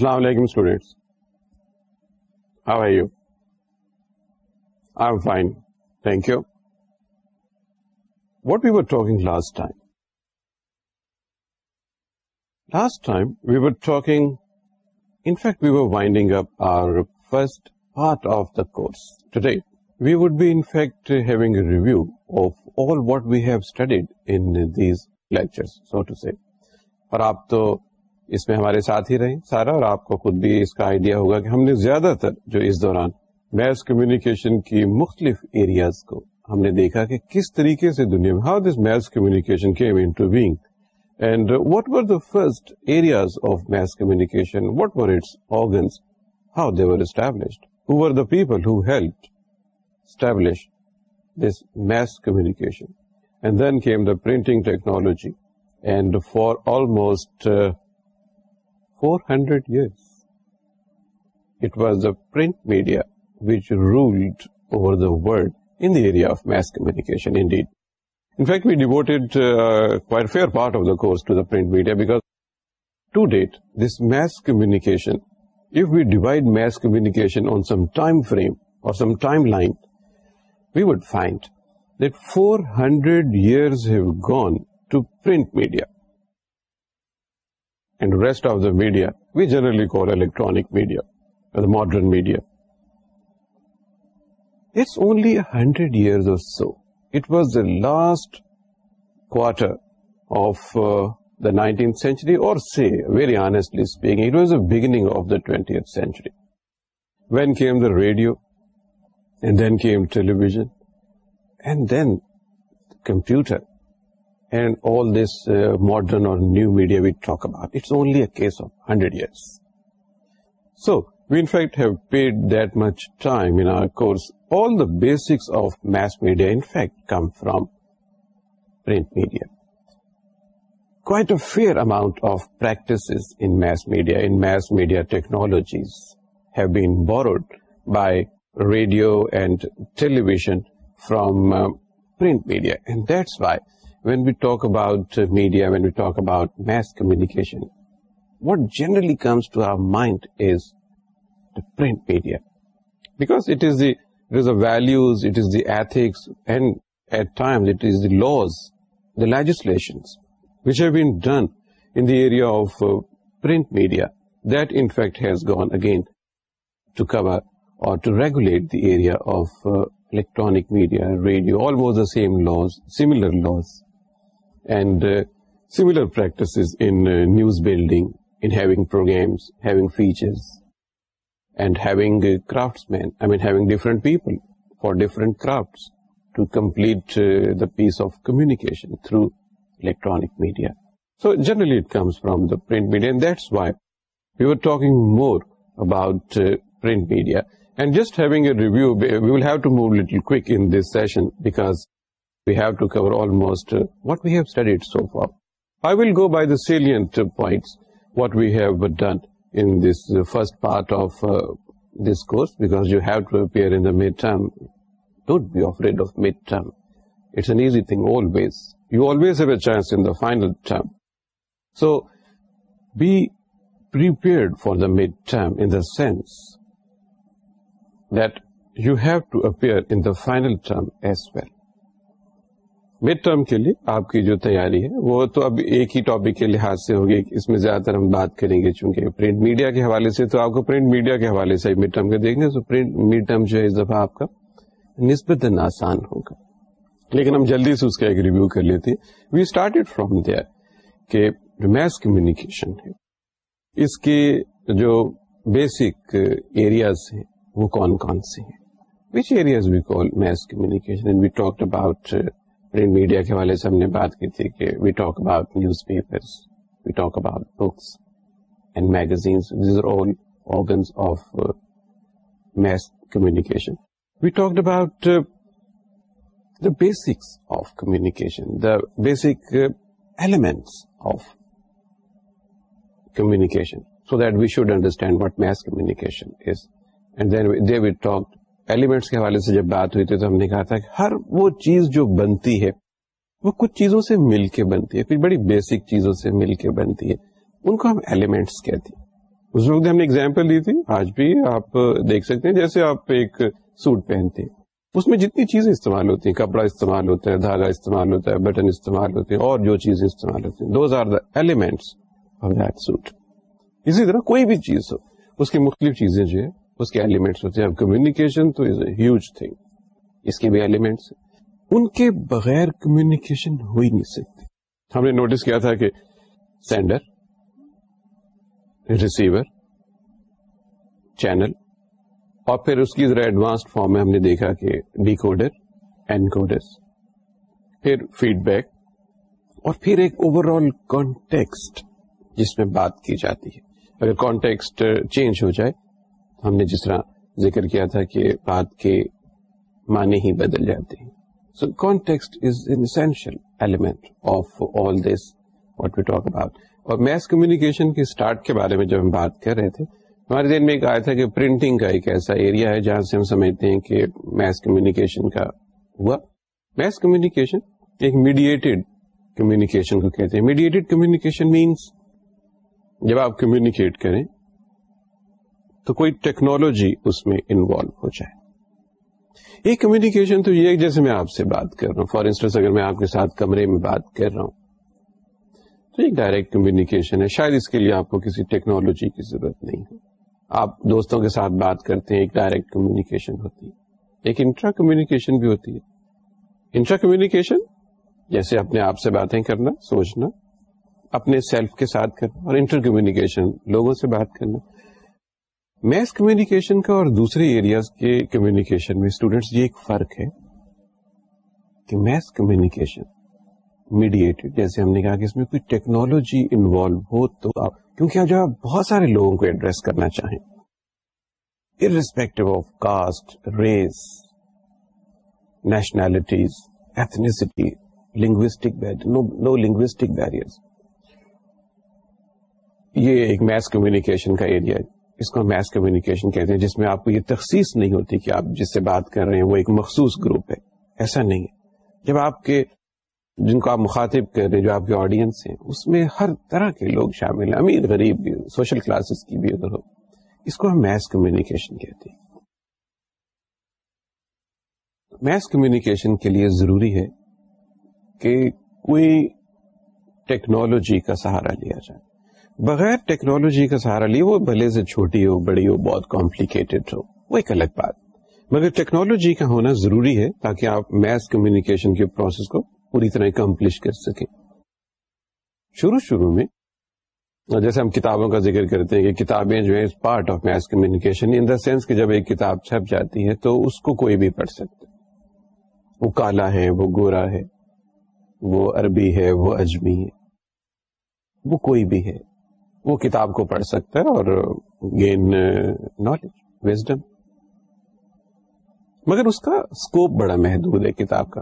السلام علیکم students I I you am fine thank you whatever talk we were winding up our first part of the course today we would be in fact review of all what we have studied in these lecture so to enter اور آپ تو اس میں ہمارے ساتھ ہی رہیں سارا اور آپ کو خود بھی اس کا آئیڈیا ہوگا کہ ہم نے زیادہ تر جو اس دوران میس کمیونیکیشن کی مختلف ایریاز کو ہم نے دیکھا کہ کس طریقے سے دنیا میں how this mass communication came into being and what were the first areas of mass communication what were its organs how they the people who help establish this mass communication and then came the printing technology and for almost 400 years. It was the print media which ruled over the world in the area of mass communication indeed. In fact, we devoted uh, quite a fair part of the course to the print media because to date, this mass communication, if we divide mass communication on some time frame or some timeline, we would find that 400 years have gone to print media and rest of the media we generally call electronic media, or the modern media. It's only 100 years or so. It was the last quarter of uh, the 19th century, or say, very honestly speaking, it was the beginning of the 20th century. When came the radio, and then came television, and then computer and all this uh, modern or new media we talk about, it's only a case of 100 years. So, we in fact have paid that much time in our course. All the basics of mass media in fact come from print media. Quite a fair amount of practices in mass media technologies have been borrowed by radio and television from uh, print media, and that's why when we talk about uh, media, when we talk about mass communication, what generally comes to our mind is the print media. Because it is the values, it is the ethics, and at times it is the laws, the legislations, which have been done in the area of uh, print media. That, in fact, has gone again to cover or to regulate the area of uh, electronic media, radio, almost the same laws, similar laws and uh, similar practices in uh, news building, in having programs, having features, and having uh, craftsmen, having different people for different crafts to complete the piece of communication through electronic media. So generally it comes from the print media, and that's why we were talking more about print media. And just having a review, we will have to move a little quick in this session because we have to cover almost uh, what we have studied so far. I will go by the salient uh, points, what we have uh, done in this first part of this course, because you have to appear in the midterm. Don't be afraid of midterm. It's an easy thing always. You always have a chance in the final term. So, be prepared for the midterm in the sense that you have to appear in the final term as well. Mid term کے لیے آپ کی جو تیاری ہے وہ تو اب ایک ہی ٹاپک کے لحاظ سے ہوگی اس میں زیادہ تر ہم بات کریں گے چونکہ پرنٹ میڈیا کے حوالے سے تو آپ کو پرنٹ میڈیا کے حوالے سے مڈ ٹرم کے دیکھیں گے تو پرنٹ مڈ ٹرم جو ہے اس دفعہ آپ کا نسبت آسان ہوگا لیکن ہم جلدی سے اس کا ایک ریویو کر لیتے ہیں وی اسٹارٹ فرام دیئر کہ میس کمیونیکیشن ہے اس کے جو بیسک ایریاز ہیں وہ کون کون سے ہیں which areas we call mass communication and we talk about print media کے حوالے سے ہم نے بات کی تھی کہ we talk about newspapers we talk about books and magazines all organs of mass communication we talk about the basics of communication the basic elements of communication so that we should understand what mass communication is and then they we talk elements کے حوالے سے جب بات ہوئی تھی تو ہم نے کہا تھا کہ ہر وہ چیز جو بنتی ہے وہ کچھ چیزوں سے مل کے بنتی ہے کچھ بڑی بیسک چیزوں سے مل کے بنتی ہے ان کو ہم ایلیمنٹس کہتے ہیں اس وقت ہم نے ایگزامپل دی تھی آج بھی آپ دیکھ سکتے ہیں جیسے آپ ایک سوٹ پہنتے ہیں اس میں جتنی چیزیں استعمال ہوتی ہیں کپڑا استعمال ہوتا ہے دھاگا استعمال ہوتا ہے بٹن استعمال ہوتے ہیں اور جو چیزیں استعمال ہوتی ہیں those are the elements of that sort اسی طرح کوئی بھی چیز ہو اس کی مختلف چیزیں جو ہے اس کے ایلیمنٹس ہوتے ہیں کمیونیکیشن تو از اے ہیوج تھنگ اس کے بھی ایلیمنٹس ان کے بغیر کمیونیکیشن ہو ہی نہیں سکتی ہم نے نوٹس کیا تھا کہ سینڈر ریسیور چینل اور پھر اس کی ذرا ایڈوانس فارم میں ہم نے دیکھا کہ ڈیکوڈر این کوڈر پھر فیڈ بیک اور پھر ایک اوور آل کانٹیکسٹ جس میں بات کی جاتی ہے اگر کانٹیکسٹ چینج ہو جائے ہم نے جس طرح ذکر کیا تھا کہ بات کے معنی ہی بدل جاتے ہیں so context is an essential element of all this what we talk about اور میس کمیونیکیشن کے اسٹارٹ کے بارے میں جب ہم بات کر رہے تھے ہمارے دن میں آیا تھا کہ پرنٹنگ کا ایک ایسا ایریا ہے جہاں سے ہم سمجھتے ہیں کہ میس کمیونیکیشن کا ہوا میس کمیونیکیشن ایک میڈیٹیڈ کمیونیکیشن کو کہتے ہیں میڈیٹڈ کمیونیکیشن مینس جب آپ کمیونیکیٹ کریں تو کوئی ٹیکنالوجی اس میں انوالو ہو جائے یہ کمیونیکیشن تو یہ جیسے میں آپ سے بات کر رہا ہوں فار انسٹنس اگر میں آپ کے ساتھ کمرے میں بات کر رہا ہوں تو ایک ڈائریکٹ کمیونیکیشن ہے شاید اس کے لیے آپ کو کسی ٹیکنالوجی کی ضرورت نہیں ہے آپ دوستوں کے ساتھ بات کرتے ہیں ایک ڈائریکٹ کمیونیکیشن ہوتی ہے ایک انٹرا کمیونیکیشن بھی ہوتی ہے انٹرا کمیونیکیشن جیسے اپنے آپ سے باتیں کرنا سوچنا اپنے سیلف کے ساتھ کرنا اور انٹر کمیونیکیشن لوگوں سے بات کرنا میس کمیونیکیشن کا اور دوسرے ایریاز کے کمیونیکیشن میں اسٹوڈینٹس یہ ایک فرق ہے کہ میس کمیونیکیشن میڈیٹڈ جیسے ہم نے کہا کہ اس میں کوئی ٹیکنالوجی انوالو ہو تو آپ کیونکہ آپ جو بہت سارے لوگوں کو ایڈریس کرنا چاہیں irrespective of caste race nationalities ethnicity linguistic no linguistic barrier یہ ایک میس کمیونیکیشن کا ایریا اس کو میس کمیونیکیشن کہتے ہیں جس میں آپ کو یہ تخصیص نہیں ہوتی کہ آپ جس سے بات کر رہے ہیں وہ ایک مخصوص گروپ ہے ایسا نہیں ہے جب آپ کے جن کو آپ مخاطب کر رہے ہیں جو آپ کے آڈینس ہیں اس میں ہر طرح کے لوگ شامل ہیں امیر غریب بھی سوشل کلاسز کی بھی ہو اس کو ہم میس کمیونیکیشن کہتے ہیں میس کمیونیکیشن کے لیے ضروری ہے کہ کوئی ٹیکنالوجی کا سہارا لیا جائے بغیر ٹیکنالوجی کا سہارا لیے وہ بھلے سے چھوٹی ہو بڑی ہو بہت کمپلیکیٹڈ ہو وہ ایک الگ بات مگر ٹیکنالوجی کا ہونا ضروری ہے تاکہ آپ میس کمیونیکیشن کے پروسیس کو پوری طرح اکمپلش کر سکیں شروع شروع میں جیسے ہم کتابوں کا ذکر کرتے ہیں کہ کتابیں جو ہے part of mass communication in the sense کہ جب ایک کتاب چھپ جاتی ہے تو اس کو کوئی بھی پڑھ سکتا وہ کالا ہے وہ گورا ہے وہ عربی ہے وہ اجمی ہے وہ کوئی بھی ہے وہ کتاب کو پڑھ سکتا ہے اور گین نالج uh, مگر اس کا اسکوپ بڑا محدود ہے کتاب کا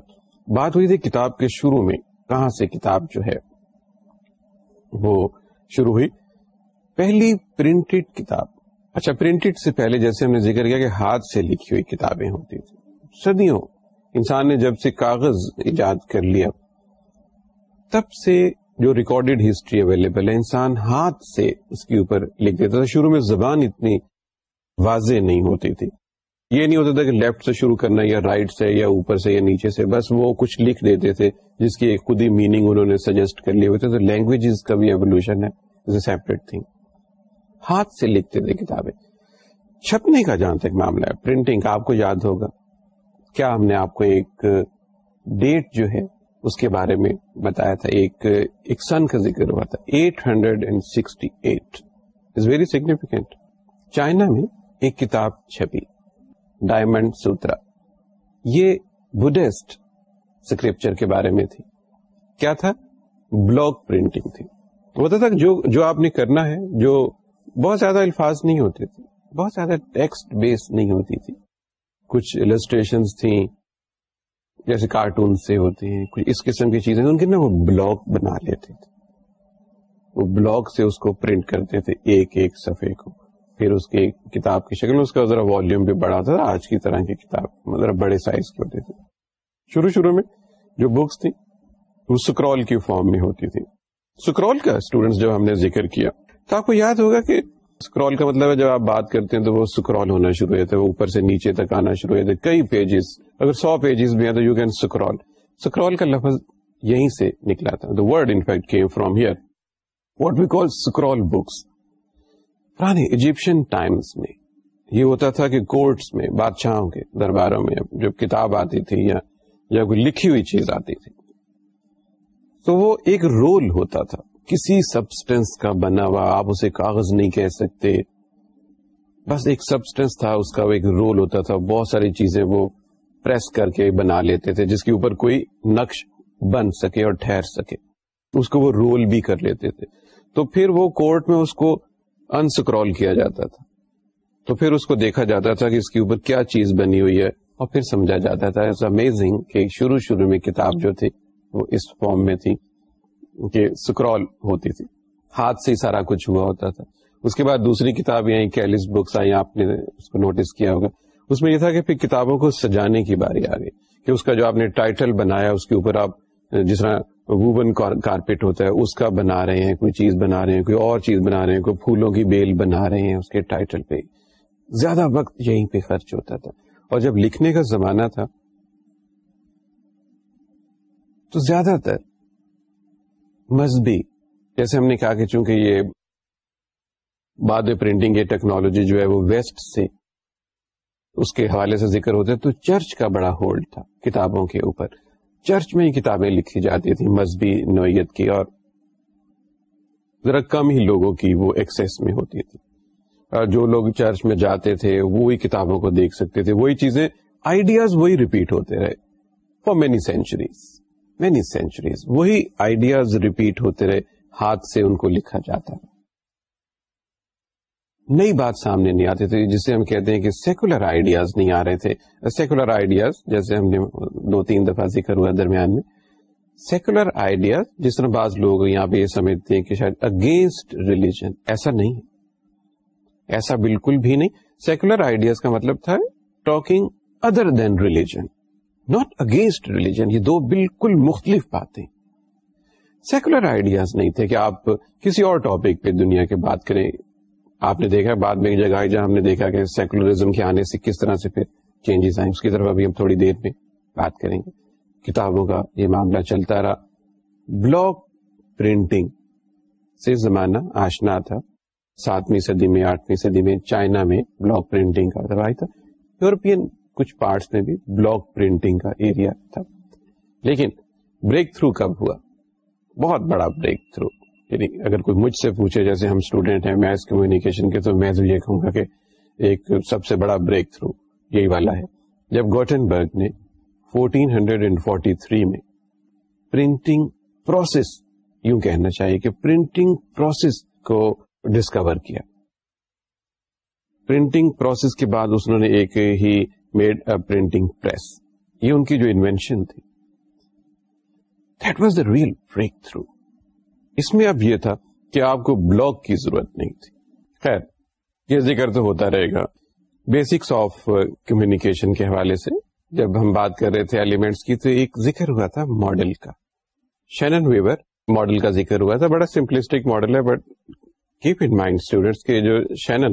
بات ہوئی تھی کتاب کے شروع میں کہاں سے کتاب جو ہے وہ شروع ہوئی پہلی پرنٹڈ کتاب اچھا پرنٹڈ سے پہلے جیسے ہم نے ذکر کیا کہ ہاتھ سے لکھی ہوئی کتابیں ہوتی تھی صدیوں انسان نے جب سے کاغذ ایجاد کر لیا تب سے جو ریکارڈیڈ ہسٹری اویلیبل ہے انسان ہاتھ سے اس کے اوپر لکھ دیتا تھا شروع میں زبان اتنی واضح نہیں ہوتی تھی یہ نہیں ہوتا تھا کہ لیفٹ سے شروع کرنا یا رائٹ سے یا اوپر سے یا نیچے سے بس وہ کچھ لکھ دیتے تھے جس کی ایک خود ہی میننگ انہوں نے سجیسٹ کر لیے ہوئے تھے تو لینگویج کا بھی ایولیوشن ہے سیپریٹ تھنگ ہاتھ سے لکھتے تھے کتابیں چھپنے کا جہاں تک معاملہ ہے پرنٹنگ کا آپ کو یاد ہوگا کیا ہم نے آپ کو ایک ڈیٹ جو ہے اس کے بارے میں بتایا تھا ایک ایک سن کا ذکر ہوا تھا eight hundred and sixty eight very significant China میں ایک کتاب چھپی ڈائمنڈ سوترا یہ بدھسٹ سکریپچر کے بارے میں تھی کیا تھا بلاک پرنٹنگ تھی تھا جو جو آپ نے کرنا ہے جو بہت زیادہ الفاظ نہیں ہوتے تھے بہت زیادہ ٹیکسٹ بیس نہیں ہوتی تھی کچھ السٹریشن تھیں جیسے کارٹون سے ہوتے ہیں کچھ اس قسم کی چیزیں ان کے نا وہ وہ بنا لیتے تھے سے اس کو پرنٹ کرتے تھے ایک ایک صفحے کو پھر اس کے کتاب کی شکل میں اس کا ذرا والیوم بھی بڑا تھا آج کی طرح کی کتاب مطلب بڑے سائز کے ہوتے تھے شروع شروع میں جو بکس تھی وہ سکرول کی فارم میں ہوتی تھی سکرول کا اسٹوڈینٹس جب ہم نے ذکر کیا تو آپ کو یاد ہوگا کہ اسکرول کا مطلب ہے جب آپ بات کرتے ہیں تو وہ اسکرول ہونا شروع ہوتا ہے وہ اوپر سے نیچے تک آنا شروع جاتا ہے کئی پیجز اگر سو پیجز بھی ہیں تو یو کین اسکرول اسکرول کا لفظ یہیں سے نکلا تھا the word came from here what we call scroll books پرانے ایجپشن ٹائمس میں یہ ہوتا تھا کہ کورٹس میں بادشاہوں کے درباروں میں جب کتاب آتی تھی یا کوئی لکھی ہوئی چیز آتی تھی تو وہ ایک رول ہوتا تھا کسی سبسٹینس کا بنا ہوا آپ اسے کاغذ نہیں کہہ سکتے بس ایک سبسٹینس تھا اس کا ایک رول ہوتا تھا بہت ساری چیزیں وہ پریس کر کے بنا لیتے تھے جس کے اوپر کوئی نقش بن سکے اور ٹھہر سکے اس کو وہ رول بھی کر لیتے تھے تو پھر وہ کورٹ میں اس کو انسکرول کیا جاتا تھا تو پھر اس کو دیکھا جاتا تھا کہ اس کے اوپر کیا چیز بنی ہوئی ہے اور پھر سمجھا جاتا تھا امیزنگ کہ شروع شروع میں کتاب جو تھی وہ اس فارم میں تھی سکرول ہوتی تھی ہاتھ سے ہی سارا کچھ ہوا ہوتا تھا اس کے بعد دوسری کتاب آئی آپ نے اس کو نوٹس کیا ہوگا اس میں یہ تھا کہ پھر کتابوں کو سجانے کی باری آ گئی کہ اس کا جو آپ نے ٹائٹل بنایا اس کے اوپر آپ جس طرح ووبن کارپیٹ ہوتا ہے اس کا بنا رہے ہیں کوئی چیز بنا رہے ہیں کوئی اور چیز بنا رہے ہیں کوئی پھولوں کی بیل بنا رہے ہیں اس کے ٹائٹل پہ زیادہ وقت یہیں پہ خرچ ہوتا تھا اور جب لکھنے کا زمانہ تھا تو زیادہ تر مذہبی جیسے ہم نے کہا کہ چونکہ یہ باد پرنٹنگ ٹیکنالوجی جو ہے وہ ویسٹ سے اس کے حوالے سے ذکر ہوتے تو چرچ کا بڑا ہولڈ تھا کتابوں کے اوپر چرچ میں ہی کتابیں لکھی جاتی تھیں مذہبی نوعیت کی اور ذرا کم ہی لوگوں کی وہ ایکسیس میں ہوتی تھی اور جو لوگ چرچ میں جاتے تھے وہی کتابوں کو دیکھ سکتے تھے وہی چیزیں آئیڈیاز وہی ریپیٹ ہوتے رہے for many centuries many centuries وہی آئیڈیاز ریپیٹ ہوتے رہے ہاتھ سے ان کو لکھا جاتا نئی بات سامنے نہیں آتی تھی جسے ہم کہتے ہیں کہ سیکولر آئیڈیاز نہیں آ رہے تھے سیکولر آئیڈیاز جیسے ہم نے دو تین دفعہ ذکر ہوا درمیان میں سیکولر آئیڈیاز جس طرح بعض لوگ یہاں پہ یہ سمجھتے ہیں کہ شاید اگینسٹ ریلیجن ایسا نہیں ایسا بالکل بھی نہیں سیکولر آئیڈیاز کا مطلب تھا talking other than religion not against religion یہ دو بالکل مختلف باتیں سیکولر آئیڈیاز نہیں تھے کہ آپ کسی اور ٹاپک پہ دنیا کے بات کریں آپ نے دیکھا بعد میں ایک جگہ جہاں ہم نے دیکھا کہ سیکولرزم کے آنے سے کس طرح سے پھر چینجز آئیں اس کی طرف ابھی ہم تھوڑی دیر میں بات کریں گے کتابوں کا یہ معاملہ چلتا رہا بلاک پرنٹنگ سے زمانہ آشنا تھا ساتویں صدی میں آٹھویں صدی میں چائنا میں بلاک پرنٹنگ کا تھا یورپین کچھ پارٹس میں بھی بلاک پرنٹنگ کا ایریا تھا لیکن بریک تھرو کب ہوا بہت بڑا بریک تھرو یعنی اگر کوئی مجھ سے پوچھے جیسے ہم اسٹوڈینٹ ہیں میتھس کمیونیکیشن کے تو میں تو یہ کہوں گا کہ ایک سب سے بڑا بریک تھرو یہی والا ہے جب گوٹن برگ نے 1443 میں پرنٹنگ پروسیس یوں کہنا چاہیے کہ پرنٹنگ پروسیس کو ڈسکور کیا پرنٹنگ پروسیس کے بعد اس نے ایک ہی میڈ اے پرنٹنگ پریس یہ ان کی جو انوینشن تھی that was the real breakthrough اس میں اب یہ تھا کہ آپ کو بلاگ کی ضرورت نہیں تھی خیر یہ ذکر تو ہوتا رہے گا بیسکس آف کمیونیکیشن کے حوالے سے جب ہم بات کر رہے تھے ایلیمنٹس کی تو ایک ذکر ہوا تھا ماڈل کا شینن ویور ماڈل کا ذکر ہوا تھا بڑا سمپلسٹک ماڈل ہے but keep in mind students کے جو شینن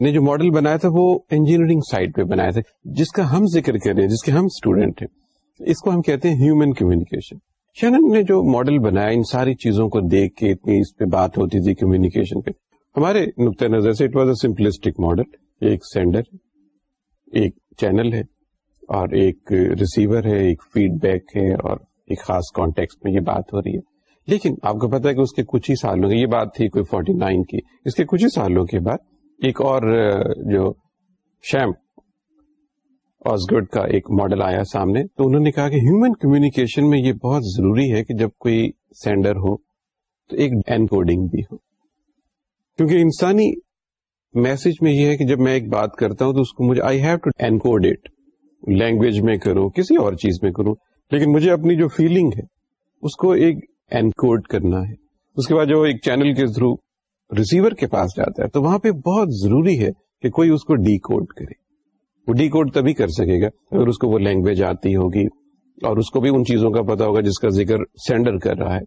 نے جو ماڈل بنایا تھا وہ انجینئرنگ سائڈ پہ بنایا تھا جس کا ہم ذکر کر رہے ہیں جس کے ہم اسٹوڈینٹ ہیں اس کو ہم کہتے ہیں ہیومن کمیونیکیشن شنن نے جو ماڈل بنایا ان ساری چیزوں کو دیکھ کے اتنی اس پہ بات ہوتی تھی کمیونیکیشن پہ ہمارے نقطۂ نظر سے it was a simplistic model ایک سینڈر ایک چینل ہے اور ایک ریسیور ہے ایک فیڈ بیک ہے اور ایک خاص کانٹیکس میں یہ بات ہو رہی ہے لیکن آپ کو پتا ہے کہ اس کے کچھ ہی سالوں کی یہ بات تھی کوئی فورٹی نائن کی اس کے کچھ ہی سالوں کے بعد ایک اور جو شیم آس کا ایک ماڈل آیا سامنے تو انہوں نے کہا کہ ہیومن کمیونیکیشن میں یہ بہت ضروری ہے کہ جب کوئی سینڈر ہو تو ایک کوڈنگ بھی ہو کیونکہ انسانی میسج میں یہ ہے کہ جب میں ایک بات کرتا ہوں تو اس کو مجھے I have to encode it language میں کروں کسی اور چیز میں کروں لیکن مجھے اپنی جو فیلنگ ہے اس کو ایک اینکوڈ کرنا ہے اس کے بعد جو ایک چینل کے تھرو ریسیور کے پاس جاتا ہے تو وہاں پہ بہت ضروری ہے کہ کوئی اس کو ڈی کوڈ کرے وہ ڈی کوڈ تبھی کر سکے گا اگر اس کو وہ لینگویج آتی ہوگی اور اس کو بھی ان چیزوں کا پتا ہوگا جس کا ذکر سینڈر کر رہا ہے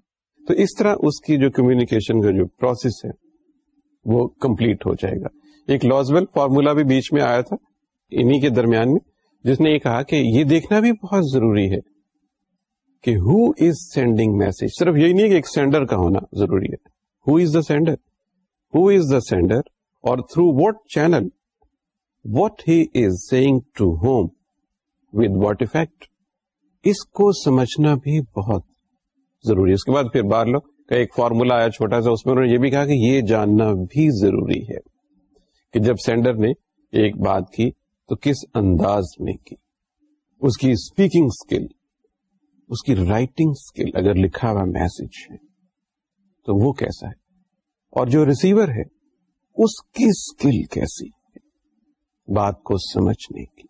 تو اس طرح اس کی جو کمیونیکیشن کا جو پروسیس ہے وہ کمپلیٹ ہو جائے گا ایک لاس فارمولا بھی بیچ میں آیا تھا انہی کے درمیان میں جس نے یہ کہا کہ یہ دیکھنا بھی بہت ضروری ہے کہ ہو از سینڈنگ میسج صرف یہی نہیں کہ ایک سینڈر کا ہونا ضروری ہے who is the sender who is the sender اور through what channel what he is saying to whom with what effect اس کو سمجھنا بھی بہت ضروری ہے اس کے بعد پھر بار لو کا ایک فارمولا آیا چھوٹا سا اس میں انہوں نے یہ بھی کہا کہ یہ جاننا بھی ضروری ہے کہ جب سینڈر نے ایک بات کی تو کس انداز میں کی اس کی اسپیکنگ اسکل اس کی رائٹنگ اسکل اگر لکھا ہوا میسج ہے تو وہ کیسا ہے اور جو ریسیور ہے اس کی اسکل کیسی ہے بات کو سمجھنے کی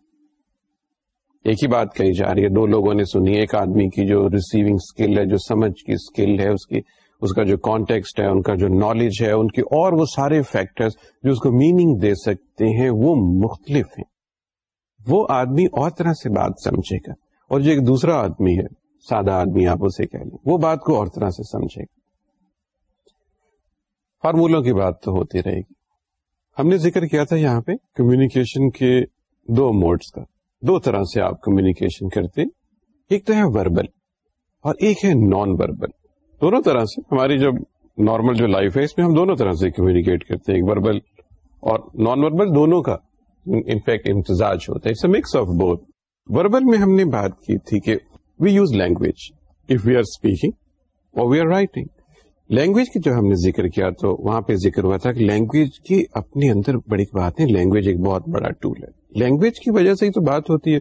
ایک ہی بات کہی جا رہی ہے دو لوگوں نے سنی ایک آدمی کی جو ریسیونگ اسکل ہے جو سمجھ کی اسکل ہے اس کی اس کا جو کانٹیکسٹ ہے ان کا جو نالج ہے ان کی اور وہ سارے فیکٹرز جو اس کو میننگ دے سکتے ہیں وہ مختلف ہیں وہ آدمی اور طرح سے بات سمجھے گا اور جو ایک دوسرا آدمی ہے سادہ آدمی آپ اسے کہہ لیں وہ بات کو اور طرح سے سمجھے گا فارمولوں کی بات تو ہوتی رہے گی ہم نے ذکر کیا تھا یہاں پہ کمیونیکیشن کے دو موڈز کا دو طرح سے آپ کمیونیکیشن کرتے ایک تو ہے وربل اور ایک ہے نان وربل دونوں طرح سے ہماری جو نارمل جو لائف ہے اس میں ہم دونوں طرح سے کمیونیکیٹ کرتے ہیں ایک وربل اور نان وربل دونوں کا انفیکٹ امتزاج ہوتا ہے مکس آف بوتھ وربل میں ہم نے بات کی تھی کہ we use language if we are speaking اور وی آر رائٹنگ لینگویج کی جو ہم نے ذکر کیا تو وہاں پہ ذکر ہوا تھا کہ لینگویج کی اپنے اندر بڑی بات ہے لینگویج ایک بہت بڑا ٹول ہے لینگویج کی وجہ سے ہی تو بات ہوتی ہے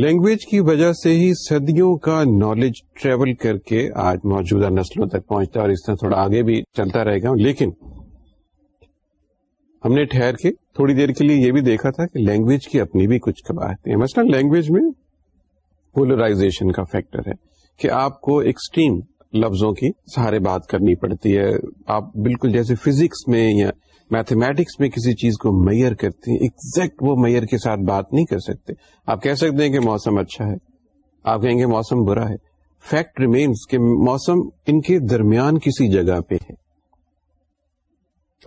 لینگویج کی وجہ سے ہی صدیوں کا نالج ٹریول کر کے آج موجودہ نسلوں تک پہنچتا ہے اور اس طرح تھوڑا آگے بھی چلتا رہے گا لیکن ہم نے ٹھہر کے تھوڑی دیر کے لیے یہ بھی دیکھا تھا کہ لینگویج کی اپنی بھی کچھ ہیں مثلا لینگویج میں پولرائزیشن کا فیکٹر ہے کہ آپ کو ایکسٹریم لفظوں کی سہارے بات کرنی پڑتی ہے آپ بالکل جیسے فزکس میں یا میتھمیٹکس میں کسی چیز کو میئر کرتے ہیں ایکزیکٹ وہ میئر کے ساتھ بات نہیں کر سکتے آپ کہہ سکتے ہیں کہ موسم اچھا ہے آپ کہیں گے موسم برا ہے فیکٹ ریمینس کہ موسم ان کے درمیان کسی جگہ پہ ہے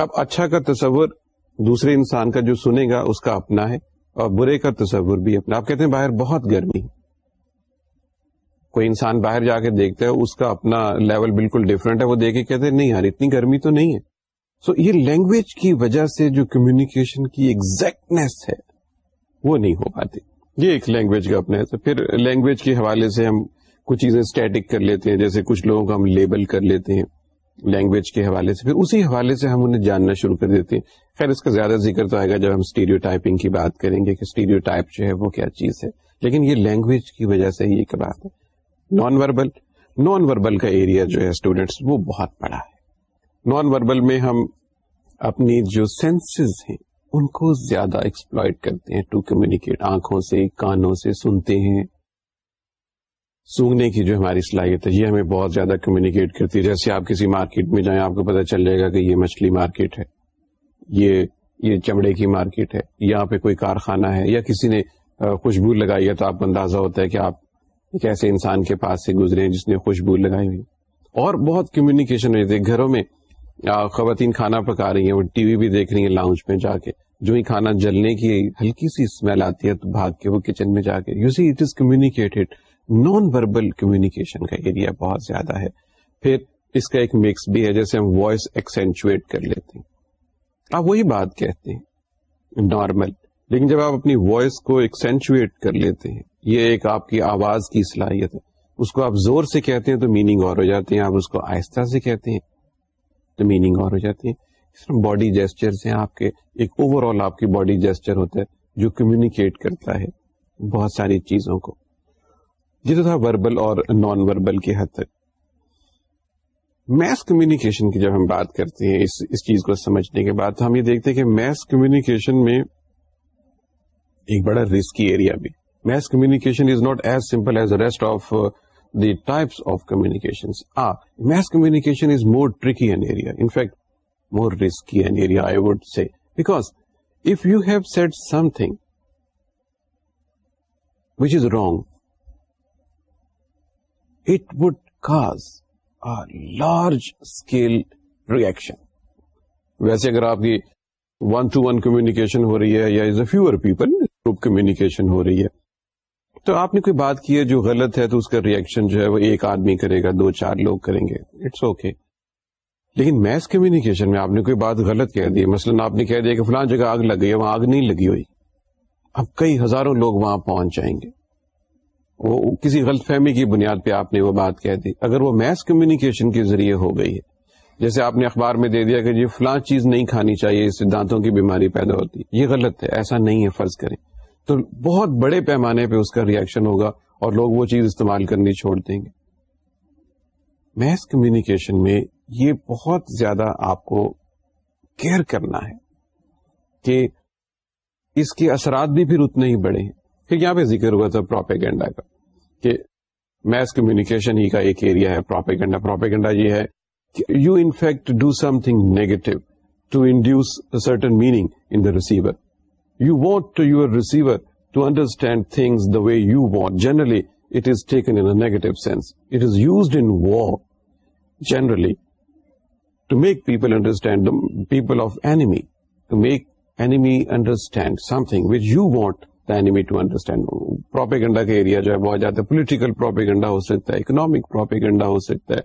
اب اچھا کا تصور دوسرے انسان کا جو سنے گا اس کا اپنا ہے اور برے کا تصور بھی اپنا آپ کہتے ہیں باہر بہت گرمی ہے کوئی انسان باہر جا کے دیکھتا ہے اس کا اپنا لیول بالکل ڈفرینٹ ہے وہ دیکھ کے کہتے ہیں نہیں یار اتنی گرمی تو نہیں ہے سو یہ لینگویج کی وجہ سے جو کمیونیکیشن کی ایگزیکٹنیس ہے وہ نہیں ہو پاتی یہ ایک لینگویج کا اپنا ہے پھر لینگویج کے حوالے سے ہم کچھ چیزیں اسٹیٹک کر لیتے ہیں جیسے کچھ لوگوں کو ہم لیبل کر لیتے ہیں لینگویج کے حوالے سے پھر اسی حوالے سے ہم انہیں جاننا شروع کر دیتے ہیں خیر اس کا زیادہ ذکر تو آئے گا جب ہم اسٹیریو ٹائپنگ کی بات کریں گے کہ اسٹیریو ٹائپ جو ہے وہ کیا چیز ہے لیکن یہ لینگویج کی وجہ سے ہی ایک بات ہے نان وربل نان وربل کا ایریا جو ہے اسٹوڈینٹس وہ بہت بڑا ہے نان وربل میں ہم اپنی جو سینسز ہیں ان کو زیادہ ایکسپلوئڈ کرتے ہیں ٹو کمیونیکیٹ آنکھوں سے کانوں سے سنتے ہیں سونگنے کی جو ہماری صلاحیت ہے یہ ہمیں بہت زیادہ کمیونیکیٹ کرتی ہے جیسے آپ کسی مارکیٹ میں جائیں آپ کو پتا چل جائے گا کہ یہ مچھلی مارکیٹ ہے یہ یہ چمڑے کی مارکیٹ ہے یہاں پہ کوئی کارخانہ ہے یا کسی نے خوشبو لگائی ہے تو آپ کو اندازہ ہوتا ہے کہ آپ ایک ایسے انسان کے پاس سے گزرے ہیں جس نے خوشبو لگائی ہوئی اور بہت کمیونیکیشن ہوئی تھی گھروں میں خواتین کھانا پکا رہی ہیں وہ ٹی وی بھی دیکھ رہی ہیں لاؤنج میں جا کے جو ہی کھانا جلنے کی ہلکی سی اسمیل آتی ہے تو بھاگ کے وہ کچن میں جا کے you see it is communicated non verbal communication کا ایریا بہت زیادہ ہے پھر اس کا ایک مکس بھی ہے جیسے ہم وائس ایکسینچویٹ کر لیتے ہیں آپ وہی بات کہتے ہیں نارمل لیکن جب آپ اپنی وائس کو ایکسینچویٹ کر لیتے ہیں یہ ایک آپ کی آواز کی صلاحیت ہے اس کو آپ زور سے کہتے ہیں تو میننگ اور ہو جاتے ہیں آپ اس کو آہستہ سے کہتے ہیں تو میننگ اور ہو جاتی ہے باڈی جیسچر سے آپ کے ایک اوور آل آپ کی باڈی جیسچر ہوتا ہے جو کمیونیکیٹ کرتا ہے بہت ساری چیزوں کو یہ تو تھا وربل اور نان وربل کے حد تک میس کمیونیکیشن کی جب ہم بات کرتے ہیں اس اس چیز کو سمجھنے کے بعد تو ہم یہ دیکھتے ہیں کہ میس کمیونیکیشن میں ایک بڑا رسکی ایریا بھی mass communication is not as simple as rest of the types of communication mass communication is more tricky an area in fact more risky an area I would see if you have said something which is wrong, it would cause a large scale reaction. ویسے اگر آپ کی one to one communication ہو رہی ہے یا is a few people group communication ہو رہی ہے تو آپ نے کوئی بات کی ہے جو غلط ہے تو اس کا ریئیکشن جو ہے وہ ایک آدمی کرے گا دو چار لوگ کریں گے اٹس اوکے لیکن میس کمیونیکیشن میں آپ نے کوئی بات غلط کہہ دی مثلاً آپ نے کہہ دیا کہ فلاں جگہ آگ گئی ہے وہاں آگ نہیں لگی ہوئی اب کئی ہزاروں لوگ وہاں پہنچ جائیں گے وہ کسی غلط فہمی کی بنیاد پہ آپ نے وہ بات کہہ دی اگر وہ میس کمیونیکیشن کے ذریعے ہو گئی ہے جیسے آپ نے اخبار میں دے دیا کہ یہ جی فلاں چیز نہیں کھانی چاہیے اس سے دانتوں کی بیماری پیدا ہوتی ہے یہ غلط ہے ایسا نہیں ہے فرض کریں تو بہت بڑے پیمانے پہ اس کا ریئیکشن ہوگا اور لوگ وہ چیز استعمال کرنی چھوڑ دیں گے میس کمیونیکیشن میں یہ بہت زیادہ آپ کو کیئر کرنا ہے کہ اس کے اثرات بھی پھر اتنے ہی بڑے ہیں پھر یہاں پہ ذکر ہوا تھا پروپیگنڈا کا کہ میس کمیونیکیشن ہی کا ایک ایریا ہے پروپیگنڈا پروپیگنڈا یہ ہے کہ you in fact do something negative to induce certain meaning in the receiver you want to your receiver to understand things the way you want generally it is taken in a negative sense it is used in war generally to make people understand people of enemy to make enemy understand something which you want the enemy to understand propaganda کے area جو ہے بہت زیادہ political propaganda ہو سکتا ہے economic propaganda ہو سکتا ہے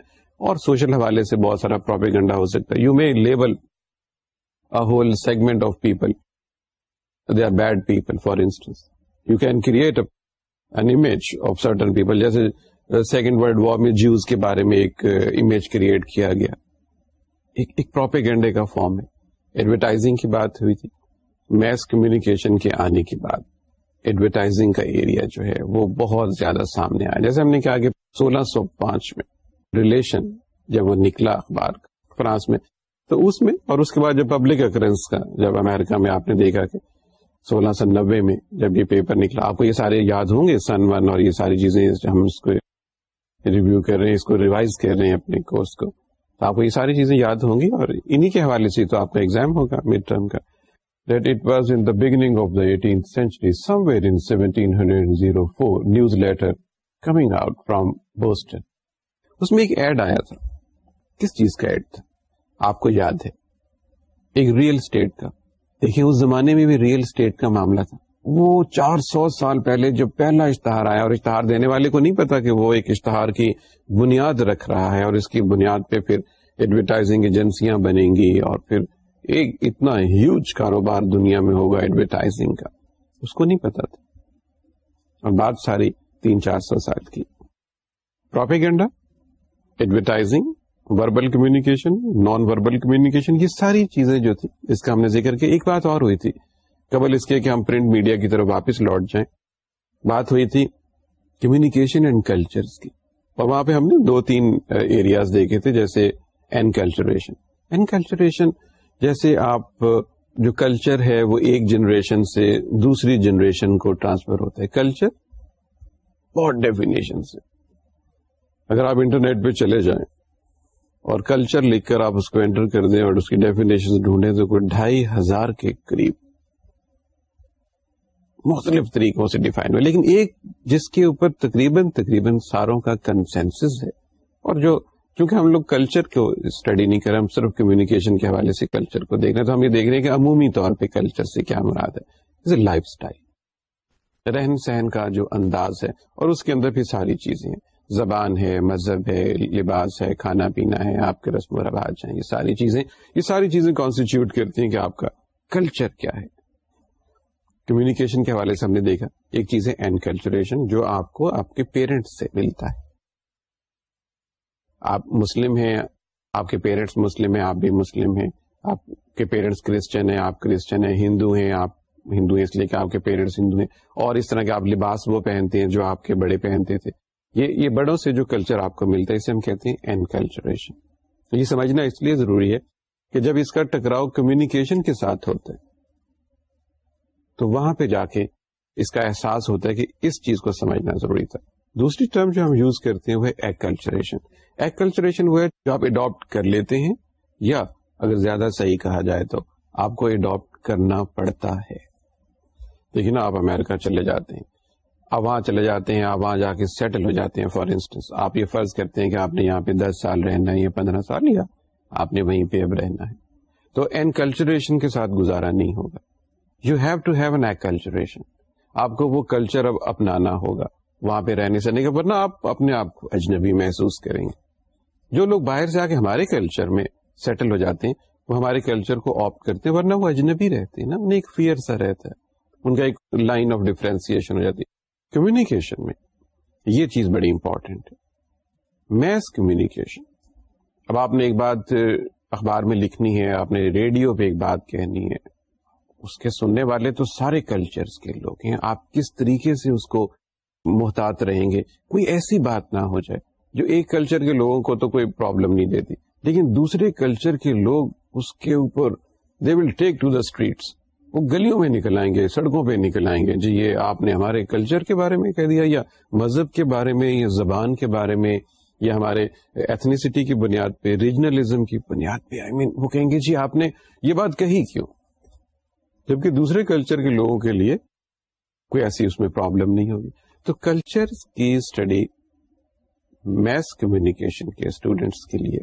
اور سوشل حوالے سے بہت سارا پروپیگنڈا ہو سکتا ہے you may level a whole segment of people they are bad people for instance you can create an image of certain people جیسے سیکنڈ ولڈ وار میں جیوز کے بارے میں ایک امیج uh, کریٹ کیا گیا ایک پروپیگنڈے کا فارم ہے ایڈورٹائزنگ کی بات ہوئی تھی میس کمیونیکیشن کے آنے کے بعد ایڈورٹائزنگ کا ایریا جو ہے وہ بہت زیادہ سامنے آیا جیسے ہم نے کہا کہ سولہ سو پانچ میں ریلیشن جب وہ نکلا اخبار فرانس میں تو اس میں اور اس کے بعد جب پبلک اکرنس کا جب امریکہ میں آپ نے دیکھا کہ سولہ سو نبے میں جب یہ پیپر نکلا آپ کو یہ سارے یاد ہوں گے سن ون اور یہ ساری چیزیں ہم اس کو ریویو کر رہے ہیں اس کو ریوائز کر رہے ہیں اپنے کورس کو تو آپ کو یہ ساری چیزیں یاد ہوں گی اور انہی کے حوالے سے تو آپ کا ایگزام ہوگا مڈ ٹرم کا that it was in beginning of the eighteenth century somewhere in seventeen hundred zero four newsletter coming out from Boston اس میں ایک ایڈ آیا تھا کس چیز کا ایڈ تھا آپ کو یاد ہے ایک ریئل اسٹیٹ کا اس زمانے میں بھی ریئل اسٹیٹ کا معاملہ تھا وہ چار سو سال پہلے جب پہلا اشتہار آیا اور اشتہار دینے والے کو نہیں پتا کہ وہ ایک اشتہار کی بنیاد رکھ رہا ہے اور اس کی بنیاد پہ پھر ایڈورٹائزنگ ایجنسیاں بنیں گی اور پھر ایک اتنا ہیوج کاروبار دنیا میں ہوگا ایڈورٹائزنگ کا اس کو نہیں پتا تھا اور بات ساری تین چار سو سال کی propaganda advertising verbal communication non verbal communication یہ ساری چیزیں جو تھی اس کا ہم نے ذکر کیا ایک بات اور ہوئی تھی قبل اس کے کہ ہم پرنٹ میڈیا کی طرف واپس لوٹ جائیں بات ہوئی تھی کمیونیکیشن اینڈ کلچر کی اور وہاں پہ ہم نے دو تین ایریاز دیکھے تھے جیسے این کلچریشن جیسے آپ جو کلچر ہے وہ ایک جنریشن سے دوسری جنریشن کو ٹرانسفر ہوتا ہے کلچر بہت ڈیفینیشن سے اگر آپ انٹرنیٹ پہ چلے جائیں اور کلچر لکھ کر آپ اس کو انٹر کر دیں اور اس کی ڈیفینیشن ڈھونڈیں تو کوئی ڈھائی ہزار کے قریب مختلف طریقوں سے ڈیفائن ہوئے لیکن ایک جس کے اوپر تقریباً تقریباً ساروں کا کنسینس ہے اور جو چونکہ ہم لوگ کلچر کو اسٹڈی نہیں کر رہے ہم صرف کمیونیکیشن کے حوالے سے کلچر کو دیکھ رہے ہیں تو ہم یہ دیکھ رہے ہیں کہ عمومی طور پہ کلچر سے کیا مراد ہے لائف اسٹائل رہن سہن کا جو انداز ہے اور اس کے اندر بھی ساری چیزیں ہیں زبان ہے مذہب ہے لباس ہے کھانا پینا ہے آپ کے رسم و رواج ہیں یہ ساری چیزیں یہ ساری چیزیں کانسٹیٹیوٹ کرتی ہیں کہ آپ کا کلچر کیا ہے کمیونیکیشن کے حوالے سے ہم نے دیکھا ایک چیز ہے اینڈ کلچریشن جو آپ کو آپ کے پیرنٹس سے ملتا ہے آپ مسلم ہیں آپ کے پیرنٹس مسلم ہیں آپ بھی مسلم ہیں آپ کے پیرنٹس کرسچن ہیں آپ کرسچن ہیں ہندو ہیں آپ ہندو ہیں اس لیے کہ آپ کے پیرنٹس ہندو ہیں اور اس طرح کے آپ لباس وہ پہنتے ہیں جو آپ کے بڑے پہنتے تھے یہ یہ بڑوں سے جو کلچر آپ کو ملتا ہے اسے ہم کہتے ہیں انکلچریشن یہ سمجھنا اس لیے ضروری ہے کہ جب اس کا ٹکراؤ کمیونیکیشن کے ساتھ ہوتا ہے تو وہاں پہ جا کے اس کا احساس ہوتا ہے کہ اس چیز کو سمجھنا ضروری تھا دوسری ٹرم جو ہم یوز کرتے ہیں وہ ایک کلچریشن ایک کلچریشن وہ ہے جو آپ اڈاپٹ کر لیتے ہیں یا اگر زیادہ صحیح کہا جائے تو آپ کو اڈاپٹ کرنا پڑتا ہے لیکن آپ امیرکا چلے جاتے ہیں اب وہاں چلے جاتے ہیں آپ وہاں جا کے سیٹل ہو جاتے ہیں فار انسٹنس آپ یہ فرض کرتے ہیں کہ آپ نے یہاں پہ دس سال رہنا ہے یا پندرہ سال لیا آپ نے وہیں پہ اب رہنا ہے تو این کلچریشن کے ساتھ گزارا نہیں ہوگا you have to have an acculturation آپ کو وہ کلچر اب اپنانا ہوگا وہاں پہ رہنے سے نہیں ورنہ آپ اپنے آپ کو اجنبی محسوس کریں گے جو لوگ باہر سے آ کے ہمارے کلچر میں سیٹل ہو جاتے ہیں وہ ہمارے کلچر کو آپ کرتے ورنہ وہ اجنبی رہتے ہیں نا انہیں ایک فیئر سا رہتا ہے ان کا ایک لائن آف ڈیفرینسیشن ہو جاتی ہے کمیونیکیشن میں یہ چیز بڑی امپورٹینٹ ہے میس کمیونیکیشن اب آپ نے ایک بات اخبار میں لکھنی ہے آپ نے ریڈیو پہ ایک بات کہنی ہے اس کے سننے والے تو سارے کلچرز کے لوگ ہیں آپ کس طریقے سے اس کو محتاط رہیں گے کوئی ایسی بات نہ ہو جائے جو ایک کلچر کے لوگوں کو تو کوئی پرابلم نہیں دیتی لیکن دوسرے کلچر کے لوگ اس کے اوپر دے ول ٹیک ٹو دا اسٹریٹس وہ گلیوں میں نکلائیں گے سڑکوں پہ نکل آئیں گے جی یہ آپ نے ہمارے کلچر کے بارے میں کہہ دیا یا مذہب کے بارے میں یا زبان کے بارے میں یا ہمارے ایتھنیسٹی کی بنیاد پہ ریجنلزم کی بنیاد پہ آئی I مین mean, وہ کہیں گے جی آپ نے یہ بات کہی کیوں جبکہ دوسرے کلچر کے لوگوں کے لیے کوئی ایسی اس میں پرابلم نہیں ہوگی تو کلچر کی اسٹڈی میس کمیونیکیشن کے اسٹوڈینٹس کے لیے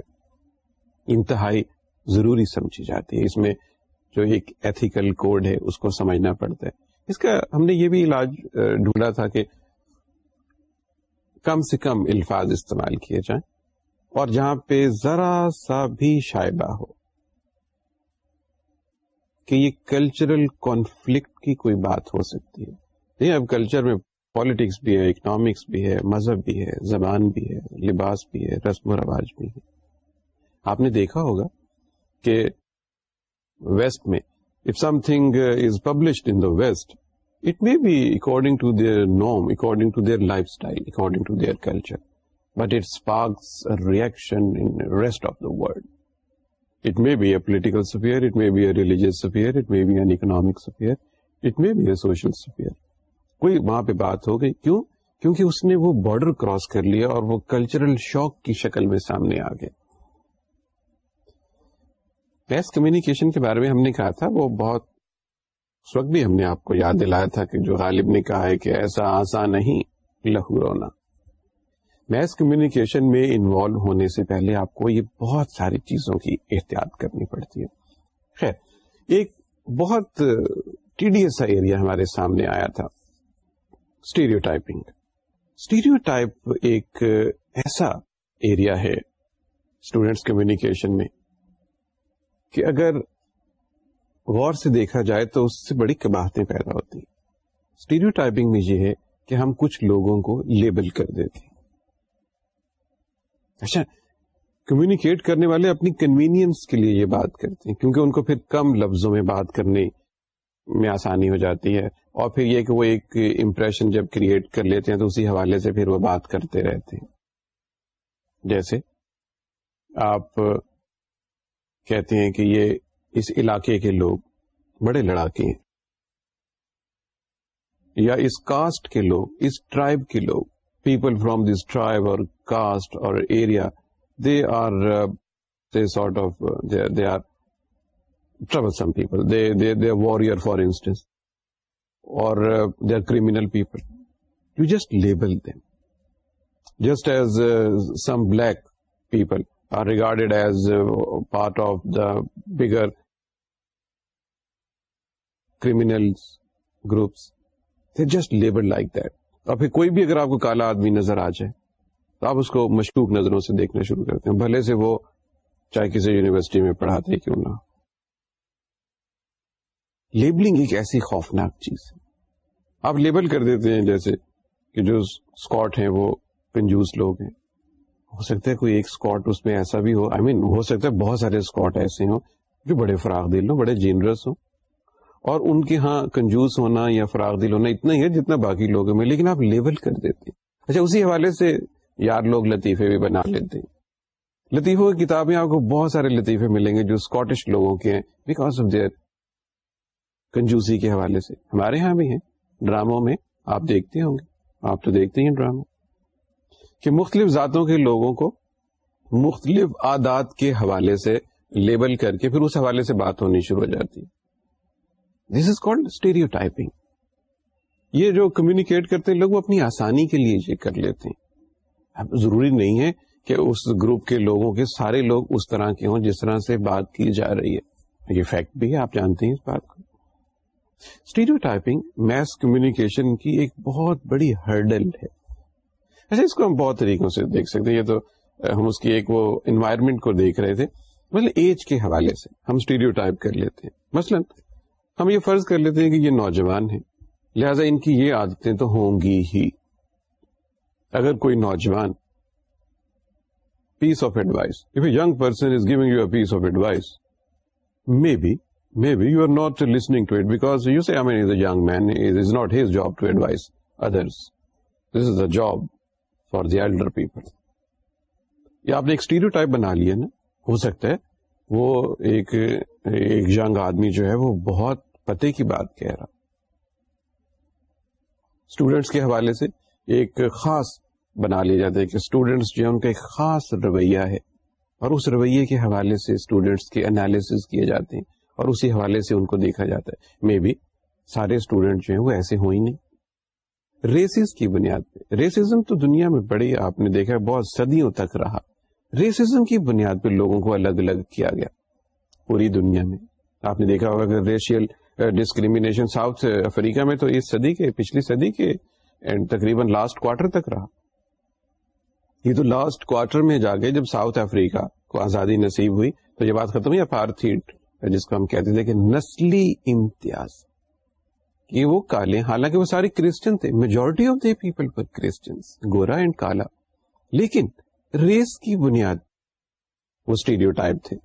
انتہائی ضروری سمجھی جاتی ہے اس میں جو ایک ایتھیکل کوڈ ہے اس کو سمجھنا پڑتا ہے اس کا ہم نے یہ بھی علاج ڈھونڈا تھا کہ کم سے کم الفاظ استعمال کیے جائیں اور جہاں پہ ذرا سا بھی شائبہ ہو کہ یہ کلچرل کانفلکٹ کی کوئی بات ہو سکتی ہے نہیں اب کلچر میں پالیٹکس بھی ہے اکنامکس بھی ہے مذہب بھی ہے زبان بھی ہے لباس بھی ہے رسم و رواج بھی ہے آپ نے دیکھا ہوگا کہ ویسٹ میں if something is published in the west it may be according to their norm according to their life style according to their culture but it it sparks reaction in rest of the world may be a political sphere it may be a religious sphere it may be an economic sphere it may be a social sphere کوئی وہاں پہ بات ہو گئی کیوں کیونکہ اس نے وہ border cross کر لیا اور وہ کلچرل شوق کی شکل میں سامنے آ گئے میس کمیونیکیشن کے بارے میں ہم نے کہا تھا وہ بہت اس وقت بھی ہم نے آپ کو یاد دلایا تھا کہ جو غالب نے کہا ہے کہ ایسا آسان نہیں لہو رونا میس کمیونیکیشن میں انوالو ہونے سے پہلے آپ کو یہ بہت ساری چیزوں کی احتیاط کرنی پڑتی ہے خیر ایک بہت ٹیڈیس سا ایریا ہمارے سامنے آیا تھا اسٹیریو ٹائپنگ اسٹیریو ٹائپ ایک ایسا ایریا ہے اسٹوڈینٹس کمیونیکیشن میں کہ اگر غور سے دیکھا جائے تو اس سے بڑی کباہتیں پیدا ہوتی اسٹیریو ٹائپنگ میں یہ ہے کہ ہم کچھ لوگوں کو لیبل کر دیتے اچھا کمیونیکیٹ کرنے والے اپنی کنوینئنس کے لیے یہ بات کرتے ہیں کیونکہ ان کو پھر کم لفظوں میں بات کرنے میں آسانی ہو جاتی ہے اور پھر یہ کہ وہ ایک امپریشن جب کریٹ کر لیتے ہیں تو اسی حوالے سے پھر وہ بات کرتے رہتے ہیں جیسے آپ کہتے ہیں کہ یہ اس علاقے کے لوگ بڑے ہیں یا اس کاسٹ کے لوگ اس ٹرائب کے لوگ پیپل فرام دس ٹرائب اور کاسٹ اور area they are they sort of they are troublesome people were for instance اور they are criminal people you just label just as some black people regarded as part of the bigger criminal groups just that like پھر کوئی بھی اگر آپ کو کالا آدمی نظر آ جائے تو آپ اس کو مشکوک نظروں سے دیکھنا شروع کرتے ہیں بھلے سے وہ چاہے کسی یونیورسٹی میں پڑھاتے کیوں نہ لیبلنگ ایک ایسی خوفناک چیز ہے آپ لیبل کر دیتے ہیں جیسے کہ جو اسکاٹ ہیں وہ کنجوس لوگ ہیں ہو سکتا ہے کوئی ایک اسکاٹ اس میں ایسا بھی ہو آئی I مین mean, ہو سکتا ہے بہت سارے اسکاٹ ایسے ہوں جو بڑے فراغ دل ہوں بڑے جینرس ہوں اور ان کے ہاں کنجوس ہونا یا فراغ دل ہونا اتنا ہی ہے جتنا باقی لوگوں میں لیکن آپ لیبل کر دیتے ہیں اچھا اسی حوالے سے یار لوگ لطیفے بھی بنا لیتے ہیں لطیفوں کی کتابیں آپ کو بہت سارے لطیفے ملیں گے جو اسکاٹش لوگوں کے ہیں بیکاز آف دیئر کنجوسی کے حوالے سے ہمارے ہاں بھی ہیں ڈراموں میں آپ دیکھتے ہوں گے آپ تو دیکھتے ہی ڈراموں کہ مختلف ذاتوں کے لوگوں کو مختلف عادات کے حوالے سے لیبل کر کے پھر اس حوالے سے بات ہونی شروع ہو جاتی this is called stereotyping یہ جو کمیونیکیٹ کرتے ہیں لوگ وہ اپنی آسانی کے لیے یہ کر لیتے ہیں اب ضروری نہیں ہے کہ اس گروپ کے لوگوں کے سارے لوگ اس طرح کے ہوں جس طرح سے بات کی جا رہی ہے یہ فیکٹ بھی ہے آپ جانتے ہیں اس بات کو اسٹیریو ٹائپنگ میس کمیونیکیشن کی ایک بہت بڑی ہرڈل ہے اچھا اس کو ہم بہت طریقوں سے دیکھ سکتے ہیں یہ تو ہم اس کی ایک وہ انوائرمنٹ کو دیکھ رہے تھے مطلب ایج کے حوالے سے ہم اسٹیڈیو ٹائپ کر لیتے ہیں مثلا ہم یہ فرض کر لیتے ہیں کہ یہ نوجوان ہیں لہذا ان کی یہ عادتیں تو ہوں گی ہی اگر کوئی نوجوان piece of advice if a young person is giving you a piece of advice may be may be you are not listening to it because you I mean is a young man is not his job to advise others this is a job for the elder people آپ نے ایک بنا لیا نا ہو سکتا ہے وہ ایک ایک جنگ آدمی جو ہے وہ بہت پتے کی بات کہہ رہا اسٹوڈینٹس کے حوالے سے ایک خاص بنا لیا جاتا ہے کہ اسٹوڈینٹس جو ہے ان کا ایک خاص رویہ ہے اور اس رویے کے حوالے سے اسٹوڈینٹس کے انالیس کیے جاتے ہیں اور اسی حوالے سے ان کو دیکھا جاتا ہے مے بی سارے اسٹوڈینٹ جو ہیں وہ ایسے ہوئی ہی نہیں ریسز کی بنیاد پہ ریسزم تو دنیا میں بڑی آپ نے دیکھا بہت صدیوں تک رہا ریسزم کی بنیاد پہ لوگوں کو الگ الگ کیا گیا پوری دنیا میں آپ نے دیکھا ہوگا ریشیل ڈسکریمنیشن ساؤتھ افریقہ میں تو اس صدی کے پچھلی صدی کے اینڈ تقریباً لاسٹ کوارٹر تک رہا یہ تو لاسٹ کوارٹر میں جا کے جب ساؤتھ افریقہ کو آزادی نصیب ہوئی تو یہ بات ختم ہوئی اپارتھیڈ جس کو ہم کہتے تھے کہ نسلی امتیاز کہ وہ کالے حالانکہ وہ سارے کرسچن تھے میجورٹی آف دے پیپل پر کرسچن گورا اینڈ کالا لیکن ریس کی بنیاد وہ اسٹیڈیو ٹائپ تھے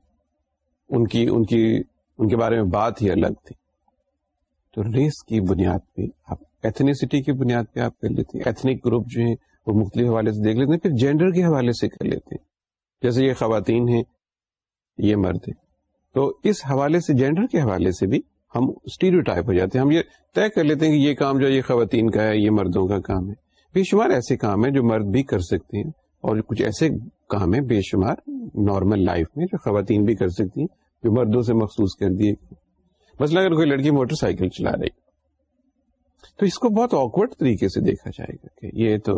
ان کی ان کی ان کے بارے میں بات ہی الگ تھی تو ریس کی بنیاد پہ آپ ایتھنیسٹی کی بنیاد پہ آپ کر لیتے ہیں ایتھنک گروپ جو ہیں وہ مختلف حوالے سے دیکھ لیتے ہیں پھر جینڈر کے حوالے سے کر لیتے ہیں جیسے یہ خواتین ہیں یہ مرد ہیں تو اس حوالے سے جینڈر کے حوالے سے بھی ہم اسٹیریو ٹائپ ہو جاتے ہیں ہم یہ طے کر لیتے ہیں کہ یہ کام جو یہ خواتین کا ہے یہ مردوں کا کام ہے بے شمار ایسے کام ہیں جو مرد بھی کر سکتے ہیں اور کچھ ایسے کام ہیں بے شمار نارمل لائف میں جو خواتین بھی کر سکتی ہیں جو مردوں سے مخصوص کر دیے گی مسئلہ اگر کوئی لڑکی موٹر سائیکل چلا رہی تو اس کو بہت آکورڈ طریقے سے دیکھا جائے گا کہ یہ تو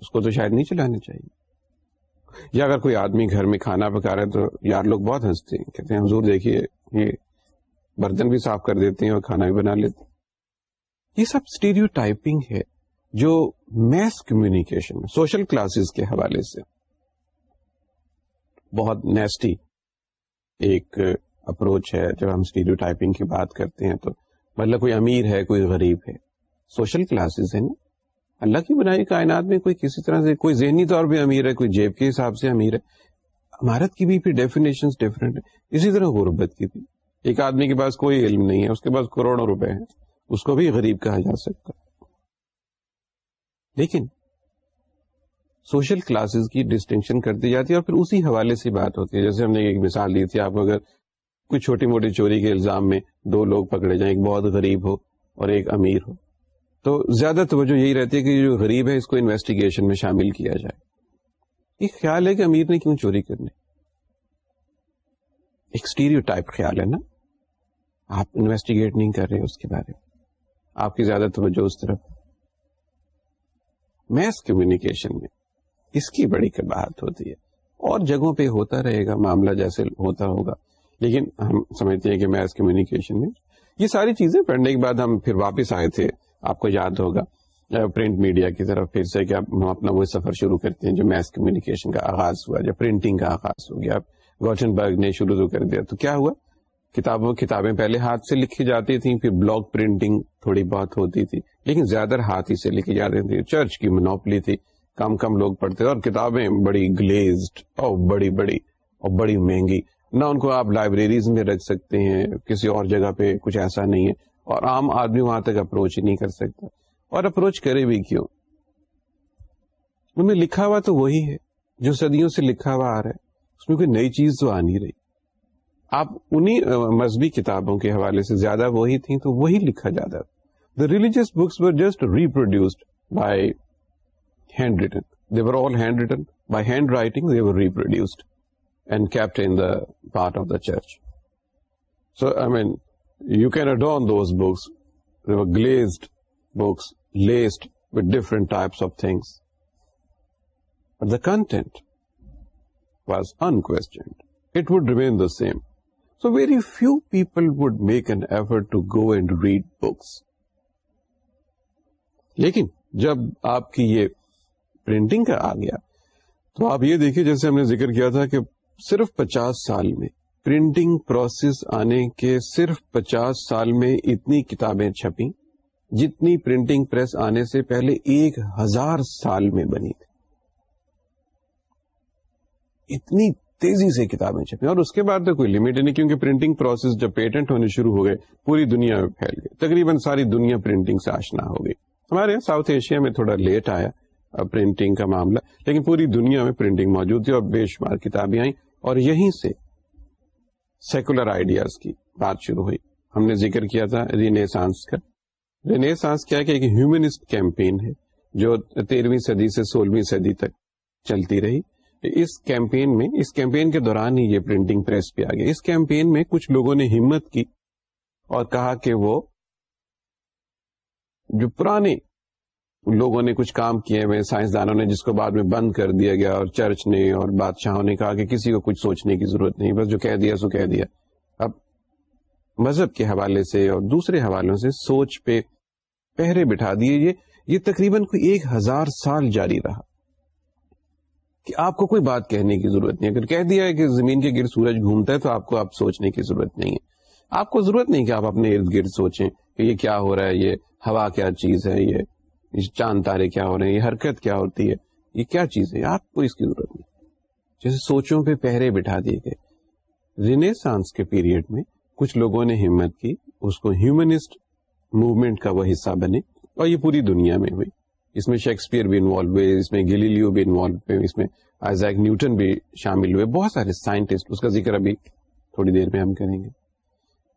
اس کو تو شاید نہیں چلانا چاہیے یا اگر کوئی آدمی گھر میں کھانا پکا رہا ہے تو یار لوگ بہت ہنستے ہیں کہتے ہیں حضور دیکھیے یہ برتن بھی صاف کر دیتے ہیں اور کھانا بھی بنا لیتے ہیں یہ سب اسٹیریو ٹائپنگ ہے جو میس کمیونیکیشن سوشل کلاسز کے حوالے سے بہت نیسٹی ایک اپروچ ہے جب ہم اسٹیریو ٹائپنگ کی بات کرتے ہیں تو مطلب کوئی امیر ہے کوئی غریب ہے سوشل کلاسز ہے نا اللہ کی بنائی کائنات میں کوئی کسی طرح سے کوئی ذہنی طور پہ امیر ہے کوئی جیب کے حساب سے امیر ہے عمارت کی بھی پھر ڈیفینیشن ڈفرینٹ ہے اسی طرح غربت کی بھی ایک آدمی کے پاس کوئی علم نہیں ہے اس کے پاس کروڑوں روپے ہیں اس کو بھی غریب کہا جا سکتا لیکن سوشل کلاسز کی ڈسٹنکشن کر دی جاتی ہے اور پھر اسی حوالے سے بات ہوتی ہے جیسے ہم نے ایک مثال دی تھی آپ اگر کوئی چھوٹی موٹی چوری کے الزام میں دو لوگ پکڑے جائیں ایک بہت غریب ہو اور ایک امیر ہو تو زیادہ توجہ یہی رہتی ہے کہ جو غریب ہے اس کو انویسٹیگیشن میں شامل کیا جائے یہ خیال ہے کہ امیر نے کیوں چوری کرنی ایکسٹیریو ٹائپ خیال ہے نا آپ انویسٹیگیٹ نہیں کر رہے اس کے بارے میں آپ کی زیادہ توجہ اس طرف میس کمیونیکیشن میں اس کی بڑی کباہت ہوتی ہے اور جگہوں پہ ہوتا رہے گا معاملہ جیسے ہوتا ہوگا لیکن ہم سمجھتے ہیں کہ میس کمیونیکیشن میں یہ ساری چیزیں پڑھنے کے بعد ہم پھر واپس آئے تھے آپ کو یاد ہوگا پرنٹ میڈیا کی طرف پھر سے کہ ہم اپنا وہ سفر شروع کرتے ہیں جو میس کمیونیکیشن کا آغاز ہوا جب پرنٹنگ کا آغاز ہو گیا گوٹن برگ نے شروع کر دیا تو کیا ہوا کتابوں کتابیں پہلے ہاتھ سے لکھی جاتی تھیں پھر بلاگ پرنٹنگ تھوڑی بہت ہوتی تھی لیکن زیادہ ہاتھ ہی سے لکھی جاتی تھی چرچ کی منوپلی تھی کم کم لوگ پڑھتے تھے اور کتابیں بڑی گلیزڈ اور بڑی بڑی اور بڑی مہنگی نہ ان کو آپ لائبریریز میں رکھ سکتے ہیں کسی اور جگہ پہ کچھ ایسا نہیں ہے اور عام آدمی وہاں تک اپروچ نہیں کر سکتا اور اپروچ کرے بھی کیوں ان میں لکھا ہوا تو وہی ہے جو صدیوں سے لکھا ہوا آ رہا ہے اس میں کوئی نئی چیز تو آ نہیں رہی آپ انہی مذہبی کتابوں کے حوالے سے زیادہ وہی تھیں تو وہی لکھا جاتا the religious books were just reproduced by hand written they were all hand written by hand writing were reproduced and kept in part of the church so I mean you can adorn those books glazed books laced types types of things the content was unquestioned it would remain the same so very few people would make an effort to go and read books لیکن جب آپ کی یہ printing کا آ گیا تو آپ یہ دیکھیے جیسے ہم نے ذکر کیا تھا کہ صرف پچاس سال میں پرنٹنگ پروسیس آنے کے صرف پچاس سال میں اتنی کتابیں چھپی جتنی پرنٹنگ پریس آنے سے پہلے ایک ہزار سال میں بنی تھی اتنی تیزی سے کتابیں چھپیں اور اس کے بعد تو کوئی لمٹ نہیں کیونکہ پرنٹنگ پروسیس جب پیٹنٹ ہونے شروع ہو گئے پوری دنیا میں پھیل گئی تقریباً ساری دنیا پرنٹنگ سے آشنا ہو گئی ہمارے یہاں ساؤتھ ایشیا میں تھوڑا لیٹ آیا پرنٹنگ کا معاملہ لیکن پوری دنیا میں پرنٹنگ موجود تھی اور بے شمار کتابیں آئیں اور یہیں سے سیکولر آئیڈیاز کی بات شروع ہوئی ہم نے ذکر کیا تھا رینیسانس کا رینیسانس کیا کہ ایک ہیومنسٹ کیمپین ہے جو تیرہویں صدی سے سولہویں صدی تک چلتی رہی اس کیمپین میں اس کیمپین کے دوران ہی یہ پرنٹنگ پریس پہ آ گیا اس کیمپین میں کچھ لوگوں نے ہمت کی اور کہا کہ وہ جو پرانے لوگوں نے کچھ کام کیے ہوئے سائنسدانوں نے جس کو بعد میں بند کر دیا گیا اور چرچ نے اور بادشاہوں نے کہا کہ کسی کو کچھ سوچنے کی ضرورت نہیں بس جو کہہ دیا سو کہہ دیا اب مذہب کے حوالے سے اور دوسرے حوالوں سے سوچ پہ پہرے بٹھا دیے یہ تقریباً کوئی ایک ہزار سال جاری رہا کہ آپ کو کوئی بات کہنے کی ضرورت نہیں اگر کہہ دیا ہے کہ زمین کے گرد سورج گھومتا ہے تو آپ کو آپ سوچنے کی ضرورت نہیں ہے آپ کو ضرورت نہیں کہ آپ اپنے ارد گرد سوچیں کہ یہ کیا ہو رہا ہے یہ ہوا کیا چیز ہے یہ چاند تارے کیا ہو رہے ہیں یہ حرکت کیا ہوتی ہے یہ کیا چیز ہے آپ کو اس کی ضرورت نہیں جیسے سوچوں پہ پہرے بٹھا دیے گئے رینیسانس کے پیریڈ میں کچھ لوگوں نے ہمت کی اس کو ہیومنسٹ موومنٹ کا وہ حصہ بنے اور یہ پوری دنیا میں ہوئی اس میں شیکسپیئر بھی انوالو ہوئے اس میں گلیلیو بھی انوالو ہوئے اس میں آئزیک نیوٹن بھی شامل ہوئے بہت سارے سائنٹسٹ اس کا ذکر ابھی تھوڑی دیر میں ہم کریں گے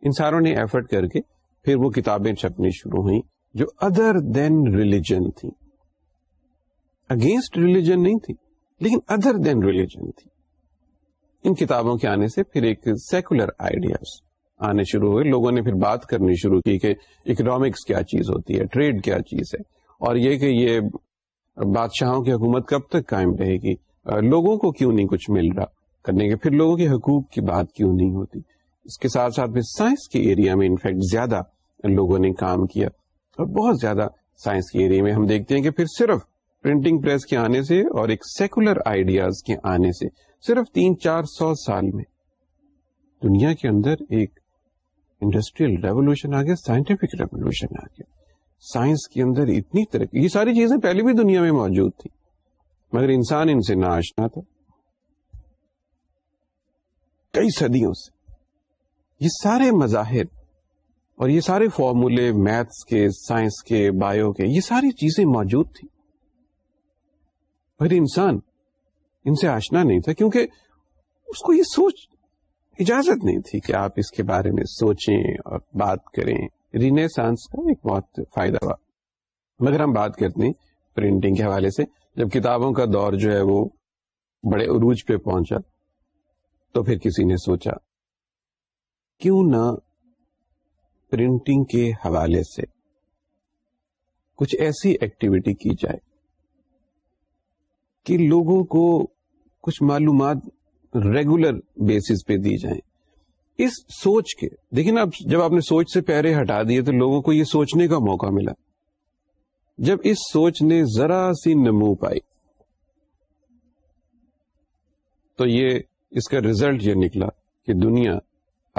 ان ساروں نے ایفرٹ کر کے پھر وہ کتابیں چھپنی شروع ہوئیں جو ادر دین ریلیجن تھی اگینسٹ ریلیجن نہیں تھی لیکن ادر دین ریلیجن تھی ان کتابوں کے آنے سے پھر ایک سیکولر آئیڈیا آنے شروع ہوئے لوگوں نے پھر بات کرنی شروع کی کہ اکنامکس کیا چیز ہوتی ہے ٹریڈ کیا چیز ہے اور یہ کہ یہ بادشاہوں کی حکومت کب تک قائم رہے گی لوگوں کو کیوں نہیں کچھ مل رہا کرنے کے پھر لوگوں کے حقوق کی بات کیوں نہیں ہوتی اس کے ساتھ ساتھ پھر سائنس کے ایریا میں انفیکٹ زیادہ لوگوں نے کام کیا اور بہت زیادہ سائنس کے ایریا میں ہم دیکھتے ہیں کہ پھر صرف پرنٹنگ پریس کے آنے سے اور ایک سیکولر آئیڈیاز کے آنے سے صرف تین چار سو سال میں دنیا کے اندر ایک انڈسٹریل ریولوشن آ گیا سائنٹیفک ریولوشن آ گیا سائنس کے اندر اتنی ترقی یہ ساری چیزیں پہلے بھی دنیا میں موجود تھیں مگر انسان ان سے نہ آشنا تھا کئی صدیوں سے یہ سارے مظاہر اور یہ سارے فارمولے میتھس کے سائنس کے بایو کے یہ ساری چیزیں موجود تھیں پر انسان ان سے آشنا نہیں تھا کیونکہ اس کو یہ سوچ اجازت نہیں تھی کہ آپ اس کے بارے میں سوچیں اور بات کریں رینیسانس کا ایک بہت فائدہ ہوا مگر ہم بات کرتے ہیں پرنٹنگ کے حوالے سے جب کتابوں کا دور جو ہے وہ بڑے عروج پہ پہنچا تو پھر کسی نے سوچا کیوں نہ پرنٹنگ کے حوالے سے کچھ ایسی ایکٹیویٹی کی جائے کہ لوگوں کو کچھ معلومات ریگولر بیسس پہ دی جائیں اس سوچ کے دیکھیں نا جب آپ نے سوچ سے پہرے ہٹا دیے تو لوگوں کو یہ سوچنے کا موقع ملا جب اس سوچ نے ذرا سی نمو پائی تو یہ اس کا ریزلٹ یہ نکلا کہ دنیا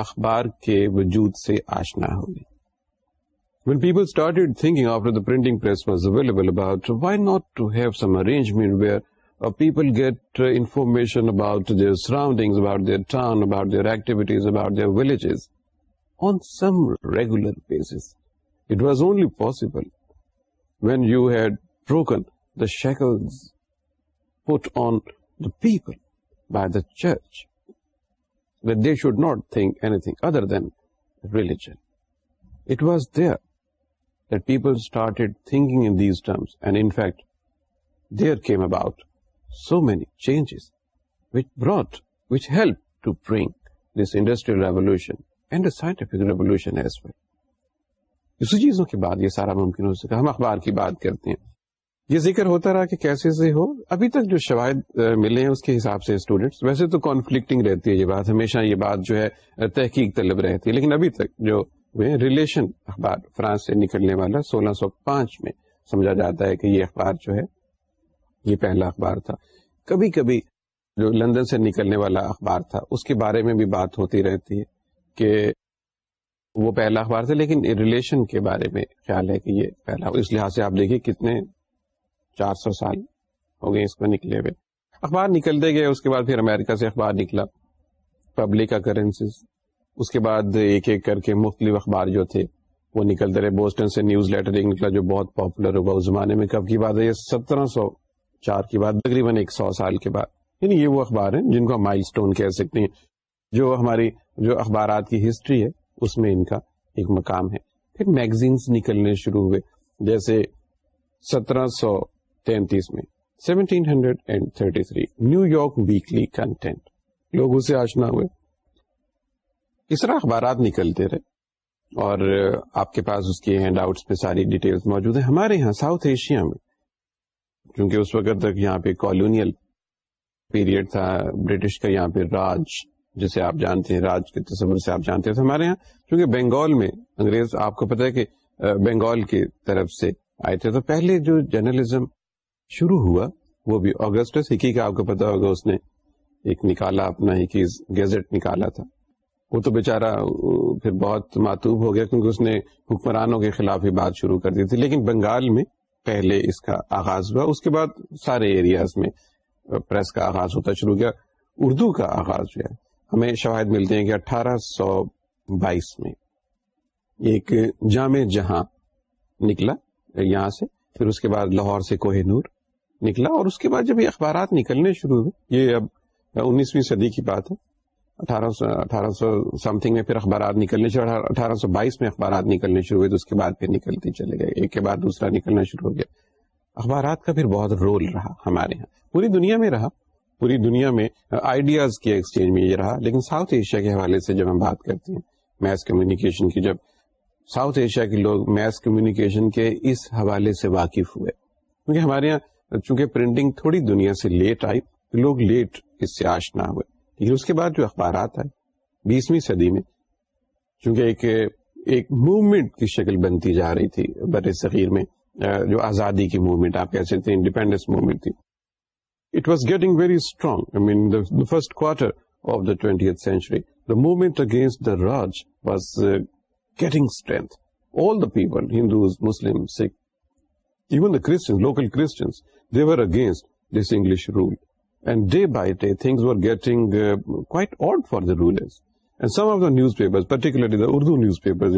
اخبار کے وجود سے آشنا نہ ہوگی people people thinking thinking the the printing available about why not to have some some arrangement where Uh, people get uh, information about their surroundings, about their town, about their activities, about their villages on some regular basis. It was only possible when you had broken the shackles put on the people by the church, that they should not think anything other than religion. It was there that people started thinking in these terms, and in fact, there came about so many changes industrial revolution help to bring this as revolution اسی چیزوں کے بعد یہ سارا ممکن ہو سکا ہم اخبار کی بات کرتے ہیں یہ ذکر ہوتا رہا کہ کیسے سے ہو ابھی تک جو شواہد ملے ہیں اس کے حساب سے اسٹوڈینٹس ویسے تو کانفلکٹنگ رہتی ہے یہ بات ہمیشہ یہ بات جو ہے تحقیق طلب رہتی ہے لیکن ابھی تک جو ریلیشن اخبار فرانس سے نکلنے والا سولہ سو پانچ میں سمجھا جاتا ہے کہ یہ اخبار جو ہے یہ پہلا اخبار تھا کبھی کبھی جو لندن سے نکلنے والا اخبار تھا اس کے بارے میں بھی بات ہوتی رہتی ہے کہ وہ پہلا اخبار تھا لیکن ریلیشن کے بارے میں خیال ہے کہ یہ پہلا اس لحاظ سے آپ دیکھیے کتنے چار سو سال ہو گئے اس میں نکلے ہوئے اخبار نکلتے گئے اس کے بعد پھر امریکہ سے اخبار نکلا پبلک اکرنسز اس کے بعد ایک ایک کر کے مختلف اخبار جو تھے وہ نکلتے رہے بوسٹن سے نیوز لیٹر نکلا جو بہت پاپولر ہوگا اس زمانے میں کب کی بات ہے یہ سترہ سو چار کے بعد تقریباً ایک سو سال کے بعد یعنی یہ وہ اخبار ہیں جن کو ہم مائل اسٹون کہہ سکتے ہیں جو ہماری جو اخبارات کی ہسٹری ہے اس میں ان کا ایک مقام ہے پھر میگزینس نکلنے شروع ہوئے جیسے سترہ سو تینتیس میں seventeen hundred and thirty three New York weekly content لوگ اسے آشنا ہوئے اس طرح اخبارات نکلتے رہے اور آپ کے پاس اس کے آؤٹس پہ ساری ڈیٹیلز موجود ہیں ہمارے یہاں ساؤتھ ایشیا میں کیونکہ اس وقت تک یہاں پہ کالونیل پیریڈ تھا برٹش کا یہاں پہ راج جسے آپ جانتے ہیں راج کے تصور سے آپ جانتے ہمارے یہاں چونکہ بنگال میں انگریز آپ کو پتا کہ بنگال کی طرف سے آئے تھے تو پہلے جو جرنلزم شروع ہوا وہ بھی اگسٹس کا آپ کو پتا ہوگا اس نے ایک نکالا اپنا ہکی گیزٹ نکالا تھا وہ تو بےچارا پھر بہت ماتوب ہو گیا کیونکہ اس نے حکمرانوں کے خلاف ہی بات شروع کر دی تھی لیکن بنگال میں پہلے اس کا آغاز ہوا اس کے بعد سارے ایریاز میں پریس کا آغاز ہوتا شروع گیا اردو کا آغاز ہوا ہمیں شواہد ملتے ہیں کہ اٹھارہ سو بائیس میں ایک جامع جہاں نکلا یہاں سے پھر اس کے بعد لاہور سے کوہ نور نکلا اور اس کے بعد جب یہ اخبارات نکلنے شروع ہوئے یہ اب انیسویں صدی کی بات ہے اٹھارہ سو سم تھنگ میں پھر اخبارات نکلنے شروع اٹھارہ سو بائیس میں اخبارات نکلنے شروع ہوئے تو اس کے بعد پھر نکلتے چلے گئے ایک کے بعد دوسرا نکلنا شروع ہو گیا اخبارات کا پھر بہت رول رہا ہمارے یہاں پوری دنیا میں رہا پوری دنیا میں آئیڈیاز کے ایکسچینج میں یہ رہا لیکن ساؤتھ ایشیا کے حوالے سے جب ہم بات کرتے ہیں میس کمیونیکیشن کی جب ساؤتھ ایشیا کے لوگ میس کمیونیکیشن کے اس حوالے سے واقف ہوئے کیونکہ ہمارے یہاں چونکہ پرنٹنگ تھوڑی دنیا سے لیٹ آئی لوگ لیٹ اس سے آش نہ ہوئے لیکن اس کے بعد جو اخبارات آئے بیسویں صدی میں چونکہ ایک ایک موومنٹ کی شکل بنتی جا رہی تھی بر صغیر میں جو آزادی کی موومنٹ آپ کہہ سکتے انڈیپینڈنس موومنٹ تھی it was getting very strong in first quarter of the twentieth century the movement against the Raj was getting strength all the people Hindus Muslim Sikh even the local Christians they were against this English rule rulers and some of the newspapers the Urdu newspapers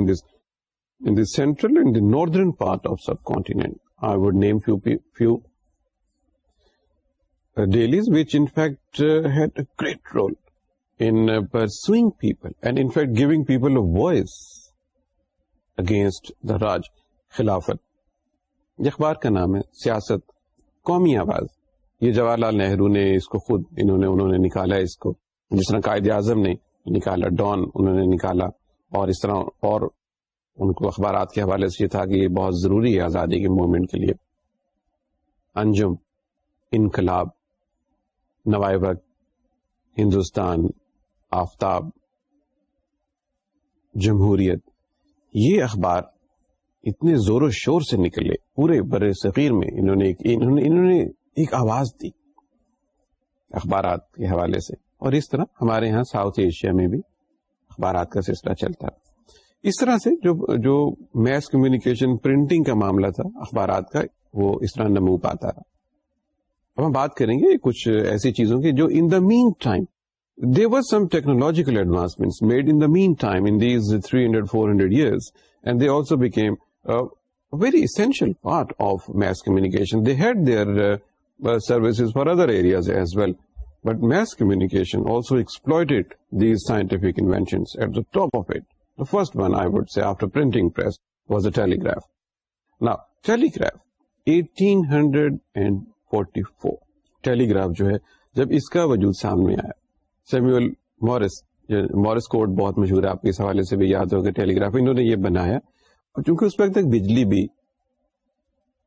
and northern part of subcontinent name few dailies which in head ruling people and giving people against the Raj خلافت اخبار کا نام ہے سیاست قومی آواز یہ جواہر لال نہرو نے اس کو خود انہوں نے انہوں نے نکالا اس کو جس طرح قائد اعظم نے نکالا ڈان انہوں نے نکالا اور اس طرح اور ان کو اخبارات کے حوالے سے یہ تھا کہ یہ بہت ضروری ہے آزادی کے موومنٹ کے لیے انجم انقلاب نوائے وقت ہندوستان آفتاب جمہوریت یہ اخبار اتنے زور و شور سے نکلے پورے برے صغیر میں انہوں انہوں انہوں نے نے, نے ایک آواز دی اخبارات کے حوالے سے اور اس طرح ہمارے ہاں ساؤتھ ایشیا میں بھی اخبارات کا سلسلہ چلتا اس طرح سے جو جو میس کمیونیکیشن پرنٹنگ کا معاملہ تھا اخبارات کا وہ اس طرح نمو پاتا رہا اب ہم بات کریں گے کچھ ایسی چیزوں کی جو in the mean time there were some technological advancement made the mean time in these three hundred four hundred and they also became very essential part of mass communication first telegraph telegraph eighteen hundred and forty four telegraph جو ہے جب اس کا وجود سامنے آیا Samuel مورس مورس کو مشہور ہے آپ کے اس حوالے سے بھی یاد ہوگا ٹیلی گراف انہوں نے یہ بنایا چونکہ اس وقت بجلی بھی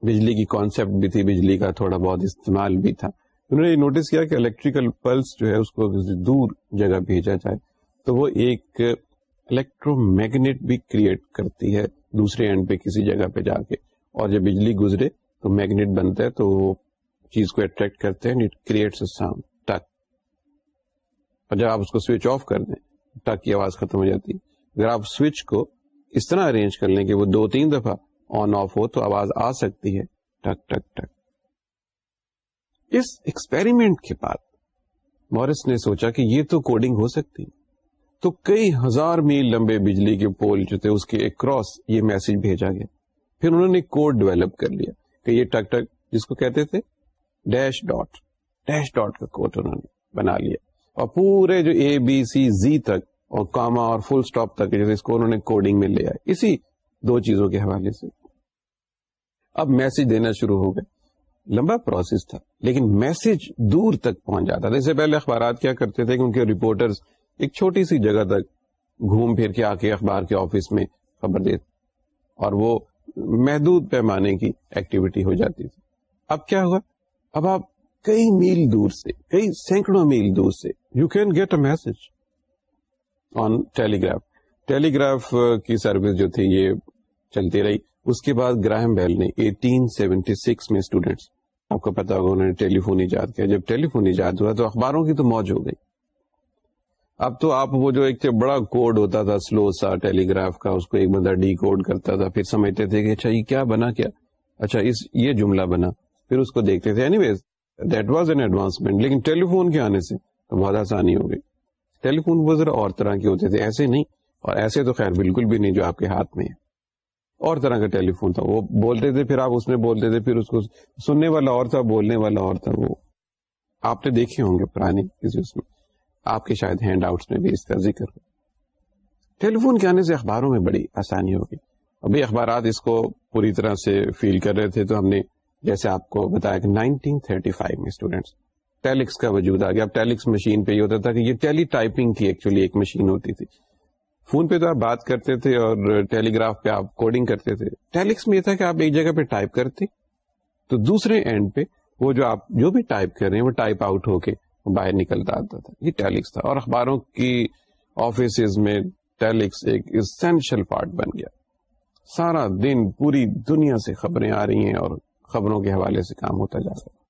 بجلی کی کانسیپٹ بھی تھی بجلی کا تھوڑا بہت استعمال بھی تھا انہوں نے یہ نوٹس کیا کہ الیکٹریکل پلس جو ہے اس کو دور جگہ بھیجا جائے تو وہ ایک الیکٹرو میگنیٹ بھی کریٹ کرتی ہے دوسرے اینڈ پہ کسی جگہ پہ جا کے اور جب بجلی گزرے تو میگنیٹ بنتا ہے تو وہ چیز کو اٹریکٹ کرتے ہیں it creates a sound tick اور جب آپ اس کو سوئچ آف کر دیں ٹک کی آواز ختم ہو جاتی اگر آپ سوئچ کو اس طرح ارینج کر لیں کہ وہ دو تین دفعہ آن آف ہو تو آواز آ سکتی ہے ٹک ٹک ٹک اس ایکسپیریمنٹ کے بعد مورس نے سوچا کہ یہ تو کوڈنگ ہو سکتی تو کئی ہزار میل لمبے بجلی کے پول جو تھے اس کے کراس یہ میسج بھیجا گیا پھر انہوں نے کوڈ ڈیولپ کر لیا کہ یہ ٹک ٹک جس کو کہتے تھے ڈیش ڈاٹ ڈیش ڈاٹ کا کوڈ انہوں نے بنا لیا اور پورے جو اے بی سی زی تک اور کاما اور فل سٹاپ تک اس کو انہوں نے کوڈنگ میں لیا اسی دو چیزوں کے حوالے سے اب میسج دینا شروع ہو گئے لمبا پروسیس تھا لیکن میسج دور تک پہنچ جاتا تھا اس سے پہلے اخبارات کیا کرتے تھے رپورٹر چھوٹی سی جگہ تک گھوم پھر کے آ کے اخبار کے آفس میں خبر دیتے اور وہ محدود پیمانے کی ایکٹیویٹی ہو جاتی تھی اب کیا ہوا اب آپ کئی میل دور سے کئی سینکڑوں میل دور سے you can get a message on telegraph telegraph کی سروس جو تھی یہ چلتی رہی اس کے بعد گراہم بیل نے 1876 میں اسٹوڈینٹس آپ کو پتا ہوگا انہوں نے ٹیلی فون ایجاد کیا جب ٹیلی فون ایجاد ہوا تو اخباروں کی تو موج ہو گئی اب تو آپ وہ جو ایک بڑا کوڈ ہوتا تھا سلو سا ٹیلی گراف کا اس کو ایک بندہ ڈی کوڈ کرتا تھا پھر سمجھتے تھے کہ اچھا یہ کیا بنا کیا اچھا اس یہ جملہ بنا پھر اس کو دیکھتے تھے anyways that was an advancement لیکن ٹیلی فون کے آنے سے تو بہت آسانی ہو گئی ٹیلی فون وہ ذرا اور طرح کے ہوتے تھے ایسے نہیں اور ایسے تو خیر بالکل بھی نہیں جو آپ کے ہاتھ میں ہے اور طرح کا ٹیلی فون تھا وہ بولتے تھے پھر آپ اس میں بولتے تھے پھر اس کو سننے والا اور تھا بولنے والا اور تھا وہ آپ نے دیکھے ہوں گے پرانے کسی اس میں آپ کے شاید ہینڈ آؤٹس میں بھی اس کا ذکر ہو ٹیلی فون کے آنے سے اخباروں میں بڑی آسانی ہوگی ابھی اخبارات اس کو پوری طرح سے فیل کر رہے تھے تو ہم نے جیسے آپ کو بتایا کہ 1935 میں اسٹوڈینٹس ٹیلکس کا وجود آ گیا اب ٹیلکس مشین پہ یہ ہوتا تھا کہ یہ ٹیلی ٹائپنگ کی ایکچولی ایک مشین ہوتی تھی فون پہ تو آپ بات کرتے تھے اور ٹیلی گراف پہ آپ کوڈنگ کرتے تھے ٹیلیکس میں یہ تھا کہ آپ ایک جگہ پہ ٹائپ کرتے تو دوسرے اینڈ پہ وہ جو آپ جو بھی ٹائپ کر رہے ہیں وہ ٹائپ آؤٹ ہو کے باہر نکلتا آتا تھا یہ ٹیلکس تھا اور اخباروں کی آفیسز میں ٹیلیکس ایک اسینشل پارٹ بن گیا سارا دن پوری دنیا سے خبریں آ رہی ہیں اور خبروں کے حوالے سے کام ہوتا جا رہا ہے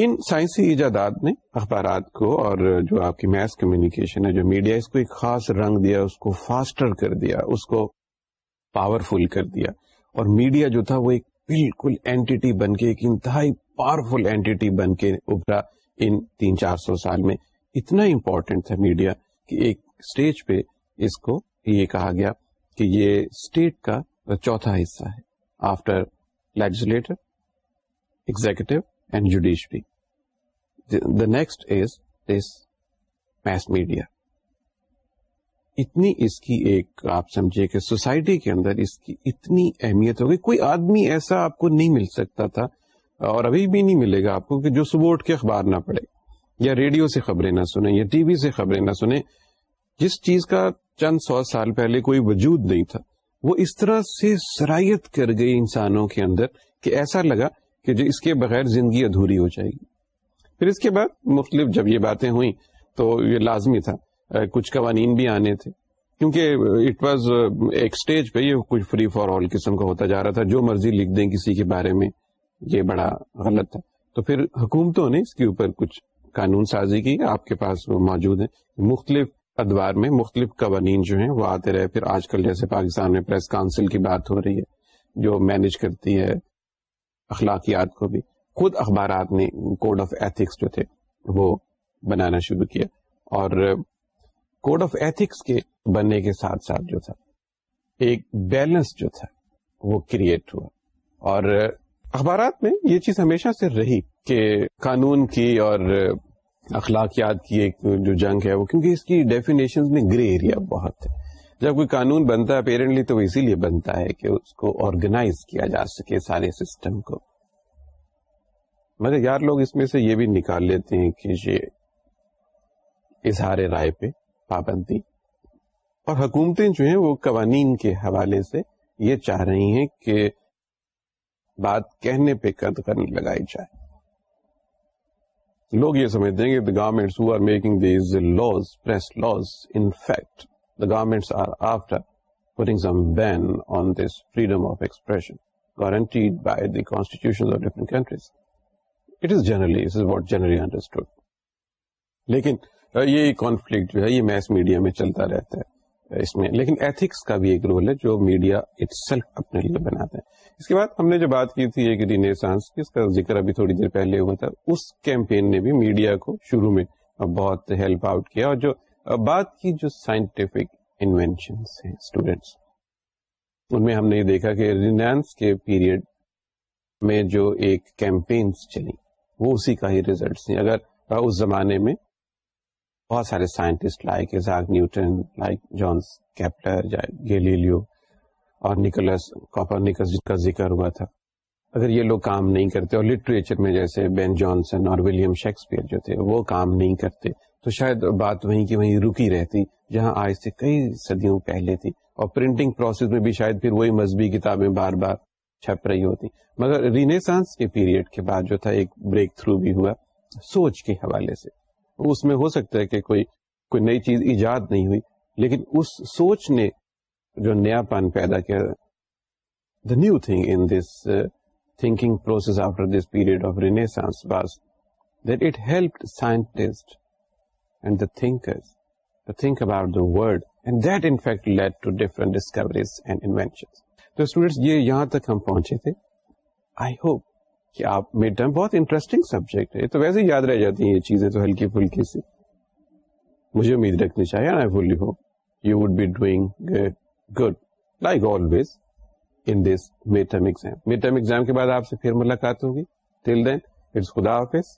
ان سائنسی ایجادات نے اخبارات کو اور جو آپ کی میس کمیونیکیشن ہے جو میڈیا اس کو ایک خاص رنگ دیا اس کو فاسٹر کر دیا اس کو پاورفل کر دیا اور میڈیا جو تھا وہ ایک بالکل اینٹی بن کے ایک انتہائی پاورفل اینٹی بن کے ابھرا ان تین چار سو سال میں اتنا امپورٹینٹ تھا میڈیا کہ ایک اسٹیج پہ اس کو یہ کہا گیا کہ یہ اسٹیٹ کا چوتھا حصہ ہے after legislature executive the next is اس کی ایک آپ سمجھیے کہ سوسائٹی کے اندر اس کی اتنی اہمیت ہوگی کوئی آدمی ایسا آپ کو نہیں مل سکتا تھا اور ابھی بھی نہیں ملے گا آپ کو کہ جو صبح اٹھ کے اخبار نہ پڑے یا ریڈیو سے خبریں نہ سنیں یا ٹی وی سے خبریں نہ سنیں جس چیز کا چند سو سال پہلے کوئی وجود نہیں تھا وہ اس طرح سے سرایت کر گئی انسانوں کے اندر کہ ایسا لگا کہ جو اس کے بغیر زندگی ادھوری ہو جائے گی پھر اس کے بعد مختلف جب یہ باتیں ہوئیں تو یہ لازمی تھا کچھ قوانین بھی آنے تھے کیونکہ اٹ واز ایک اسٹیج پہ یہ کچھ فری فار آل قسم کا ہوتا جا رہا تھا جو مرضی لکھ دیں کسی کے بارے میں یہ بڑا غلط تھا تو پھر حکومتوں نے اس کے اوپر کچھ قانون سازی کی آپ کے پاس وہ موجود ہیں مختلف ادوار میں مختلف قوانین جو ہیں وہ آتے رہے پھر آج کل جیسے پاکستان میں پریس کاؤنسل کی بات ہو رہی ہے جو مینج کرتی ہے اخلاقیات کو بھی خود اخبارات نے کوڈ آف ایتھکس جو تھے وہ بنانا شروع کیا اور کوڈ آف ایتھکس کے بننے کے ساتھ ساتھ جو تھا ایک بیلنس جو تھا وہ کریٹ ہوا اور اخبارات میں یہ چیز ہمیشہ سے رہی کہ قانون کی اور اخلاقیات کی ایک جو جنگ ہے وہ کیونکہ اس کی ڈیفینیشن میں گرے ایریا بہت ہے جب کوئی قانون بنتا ہے اپیرنٹلی تو اسی لیے بنتا ہے کہ اس کو آرگنائز کیا جا سکے سارے سسٹم کو مگر یار لوگ اس میں سے یہ بھی نکال لیتے ہیں کہ یہ اظہار رائے پہ پابندی اور حکومتیں جو ہیں وہ قوانین کے حوالے سے یہ چاہ رہی ہیں کہ بات کہنے پہ کرنے لگائی جائے لوگ یہ سمجھتے ہیں کہ the government these press laws in fact the governments are after putting some ban on this freedom of expression guaranteed by the constitutions of different countries. It is generally, this is what generally understood. لیکن یہ conflict جو ہے یہ mass media میں چلتا رہتا ہے اس میں لیکن ایتھکس کا بھی ایک رول ہے جو میڈیا اٹ سیلف اپنے لیے بناتے ہیں اس کے بعد ہم نے جو بات کی تھی ایک رینیسانس کی اس کا ذکر ابھی تھوڑی دیر پہلے ہوا تھا اس کیمپین نے بھی میڈیا کو شروع میں بہت ہیلپ آؤٹ کیا اور جو بات کی جو سائنٹیفک انوینشن اسٹوڈینٹس ان میں ہم نے یہ دیکھا کہ رینانس کے پیریڈ میں جو ایک کیمپینس چلی وہ اسی کا ہی ریزلٹ اگر اس زمانے میں بہت سارے scientist like Newton like Johannes Kepler Galileo اور نکولس کاپر جن کا ذکر ہوا تھا اگر یہ لوگ کام نہیں کرتے اور لٹریچر میں جیسے بین جانسن اور ولیم شیکسپیئر جو تھے وہ کام نہیں کرتے تو شاید بات وہیں وہیں رکی رہتی جہاں آج سے کئی صدیوں پہلے تھی اور پرنٹنگ پروسیس میں بھی شاید پھر وہی مذہبی کتابیں بار بار چھپ رہی ہوتی مگر رینیسانس کے پیریڈ کے بعد جو تھا ایک بریک تھرو بھی ہوا سوچ کے حوالے سے اس میں ہو سکتا ہے کہ کوئی کوئی نئی چیز ایجاد نہیں ہوئی لیکن اس سوچ نے جو نیا پان پیدا کیا the new thing in this thinking process after this period of that was help scientist and and the to think about world that in fact led different discoveries inventions. تو ویسے یاد رہ جاتی یہ چیزیں تو ہلکی پھلکی سی مجھے امید رکھنی چاہیے good like in this exam کے بعد آپ سے ملاقات حافظ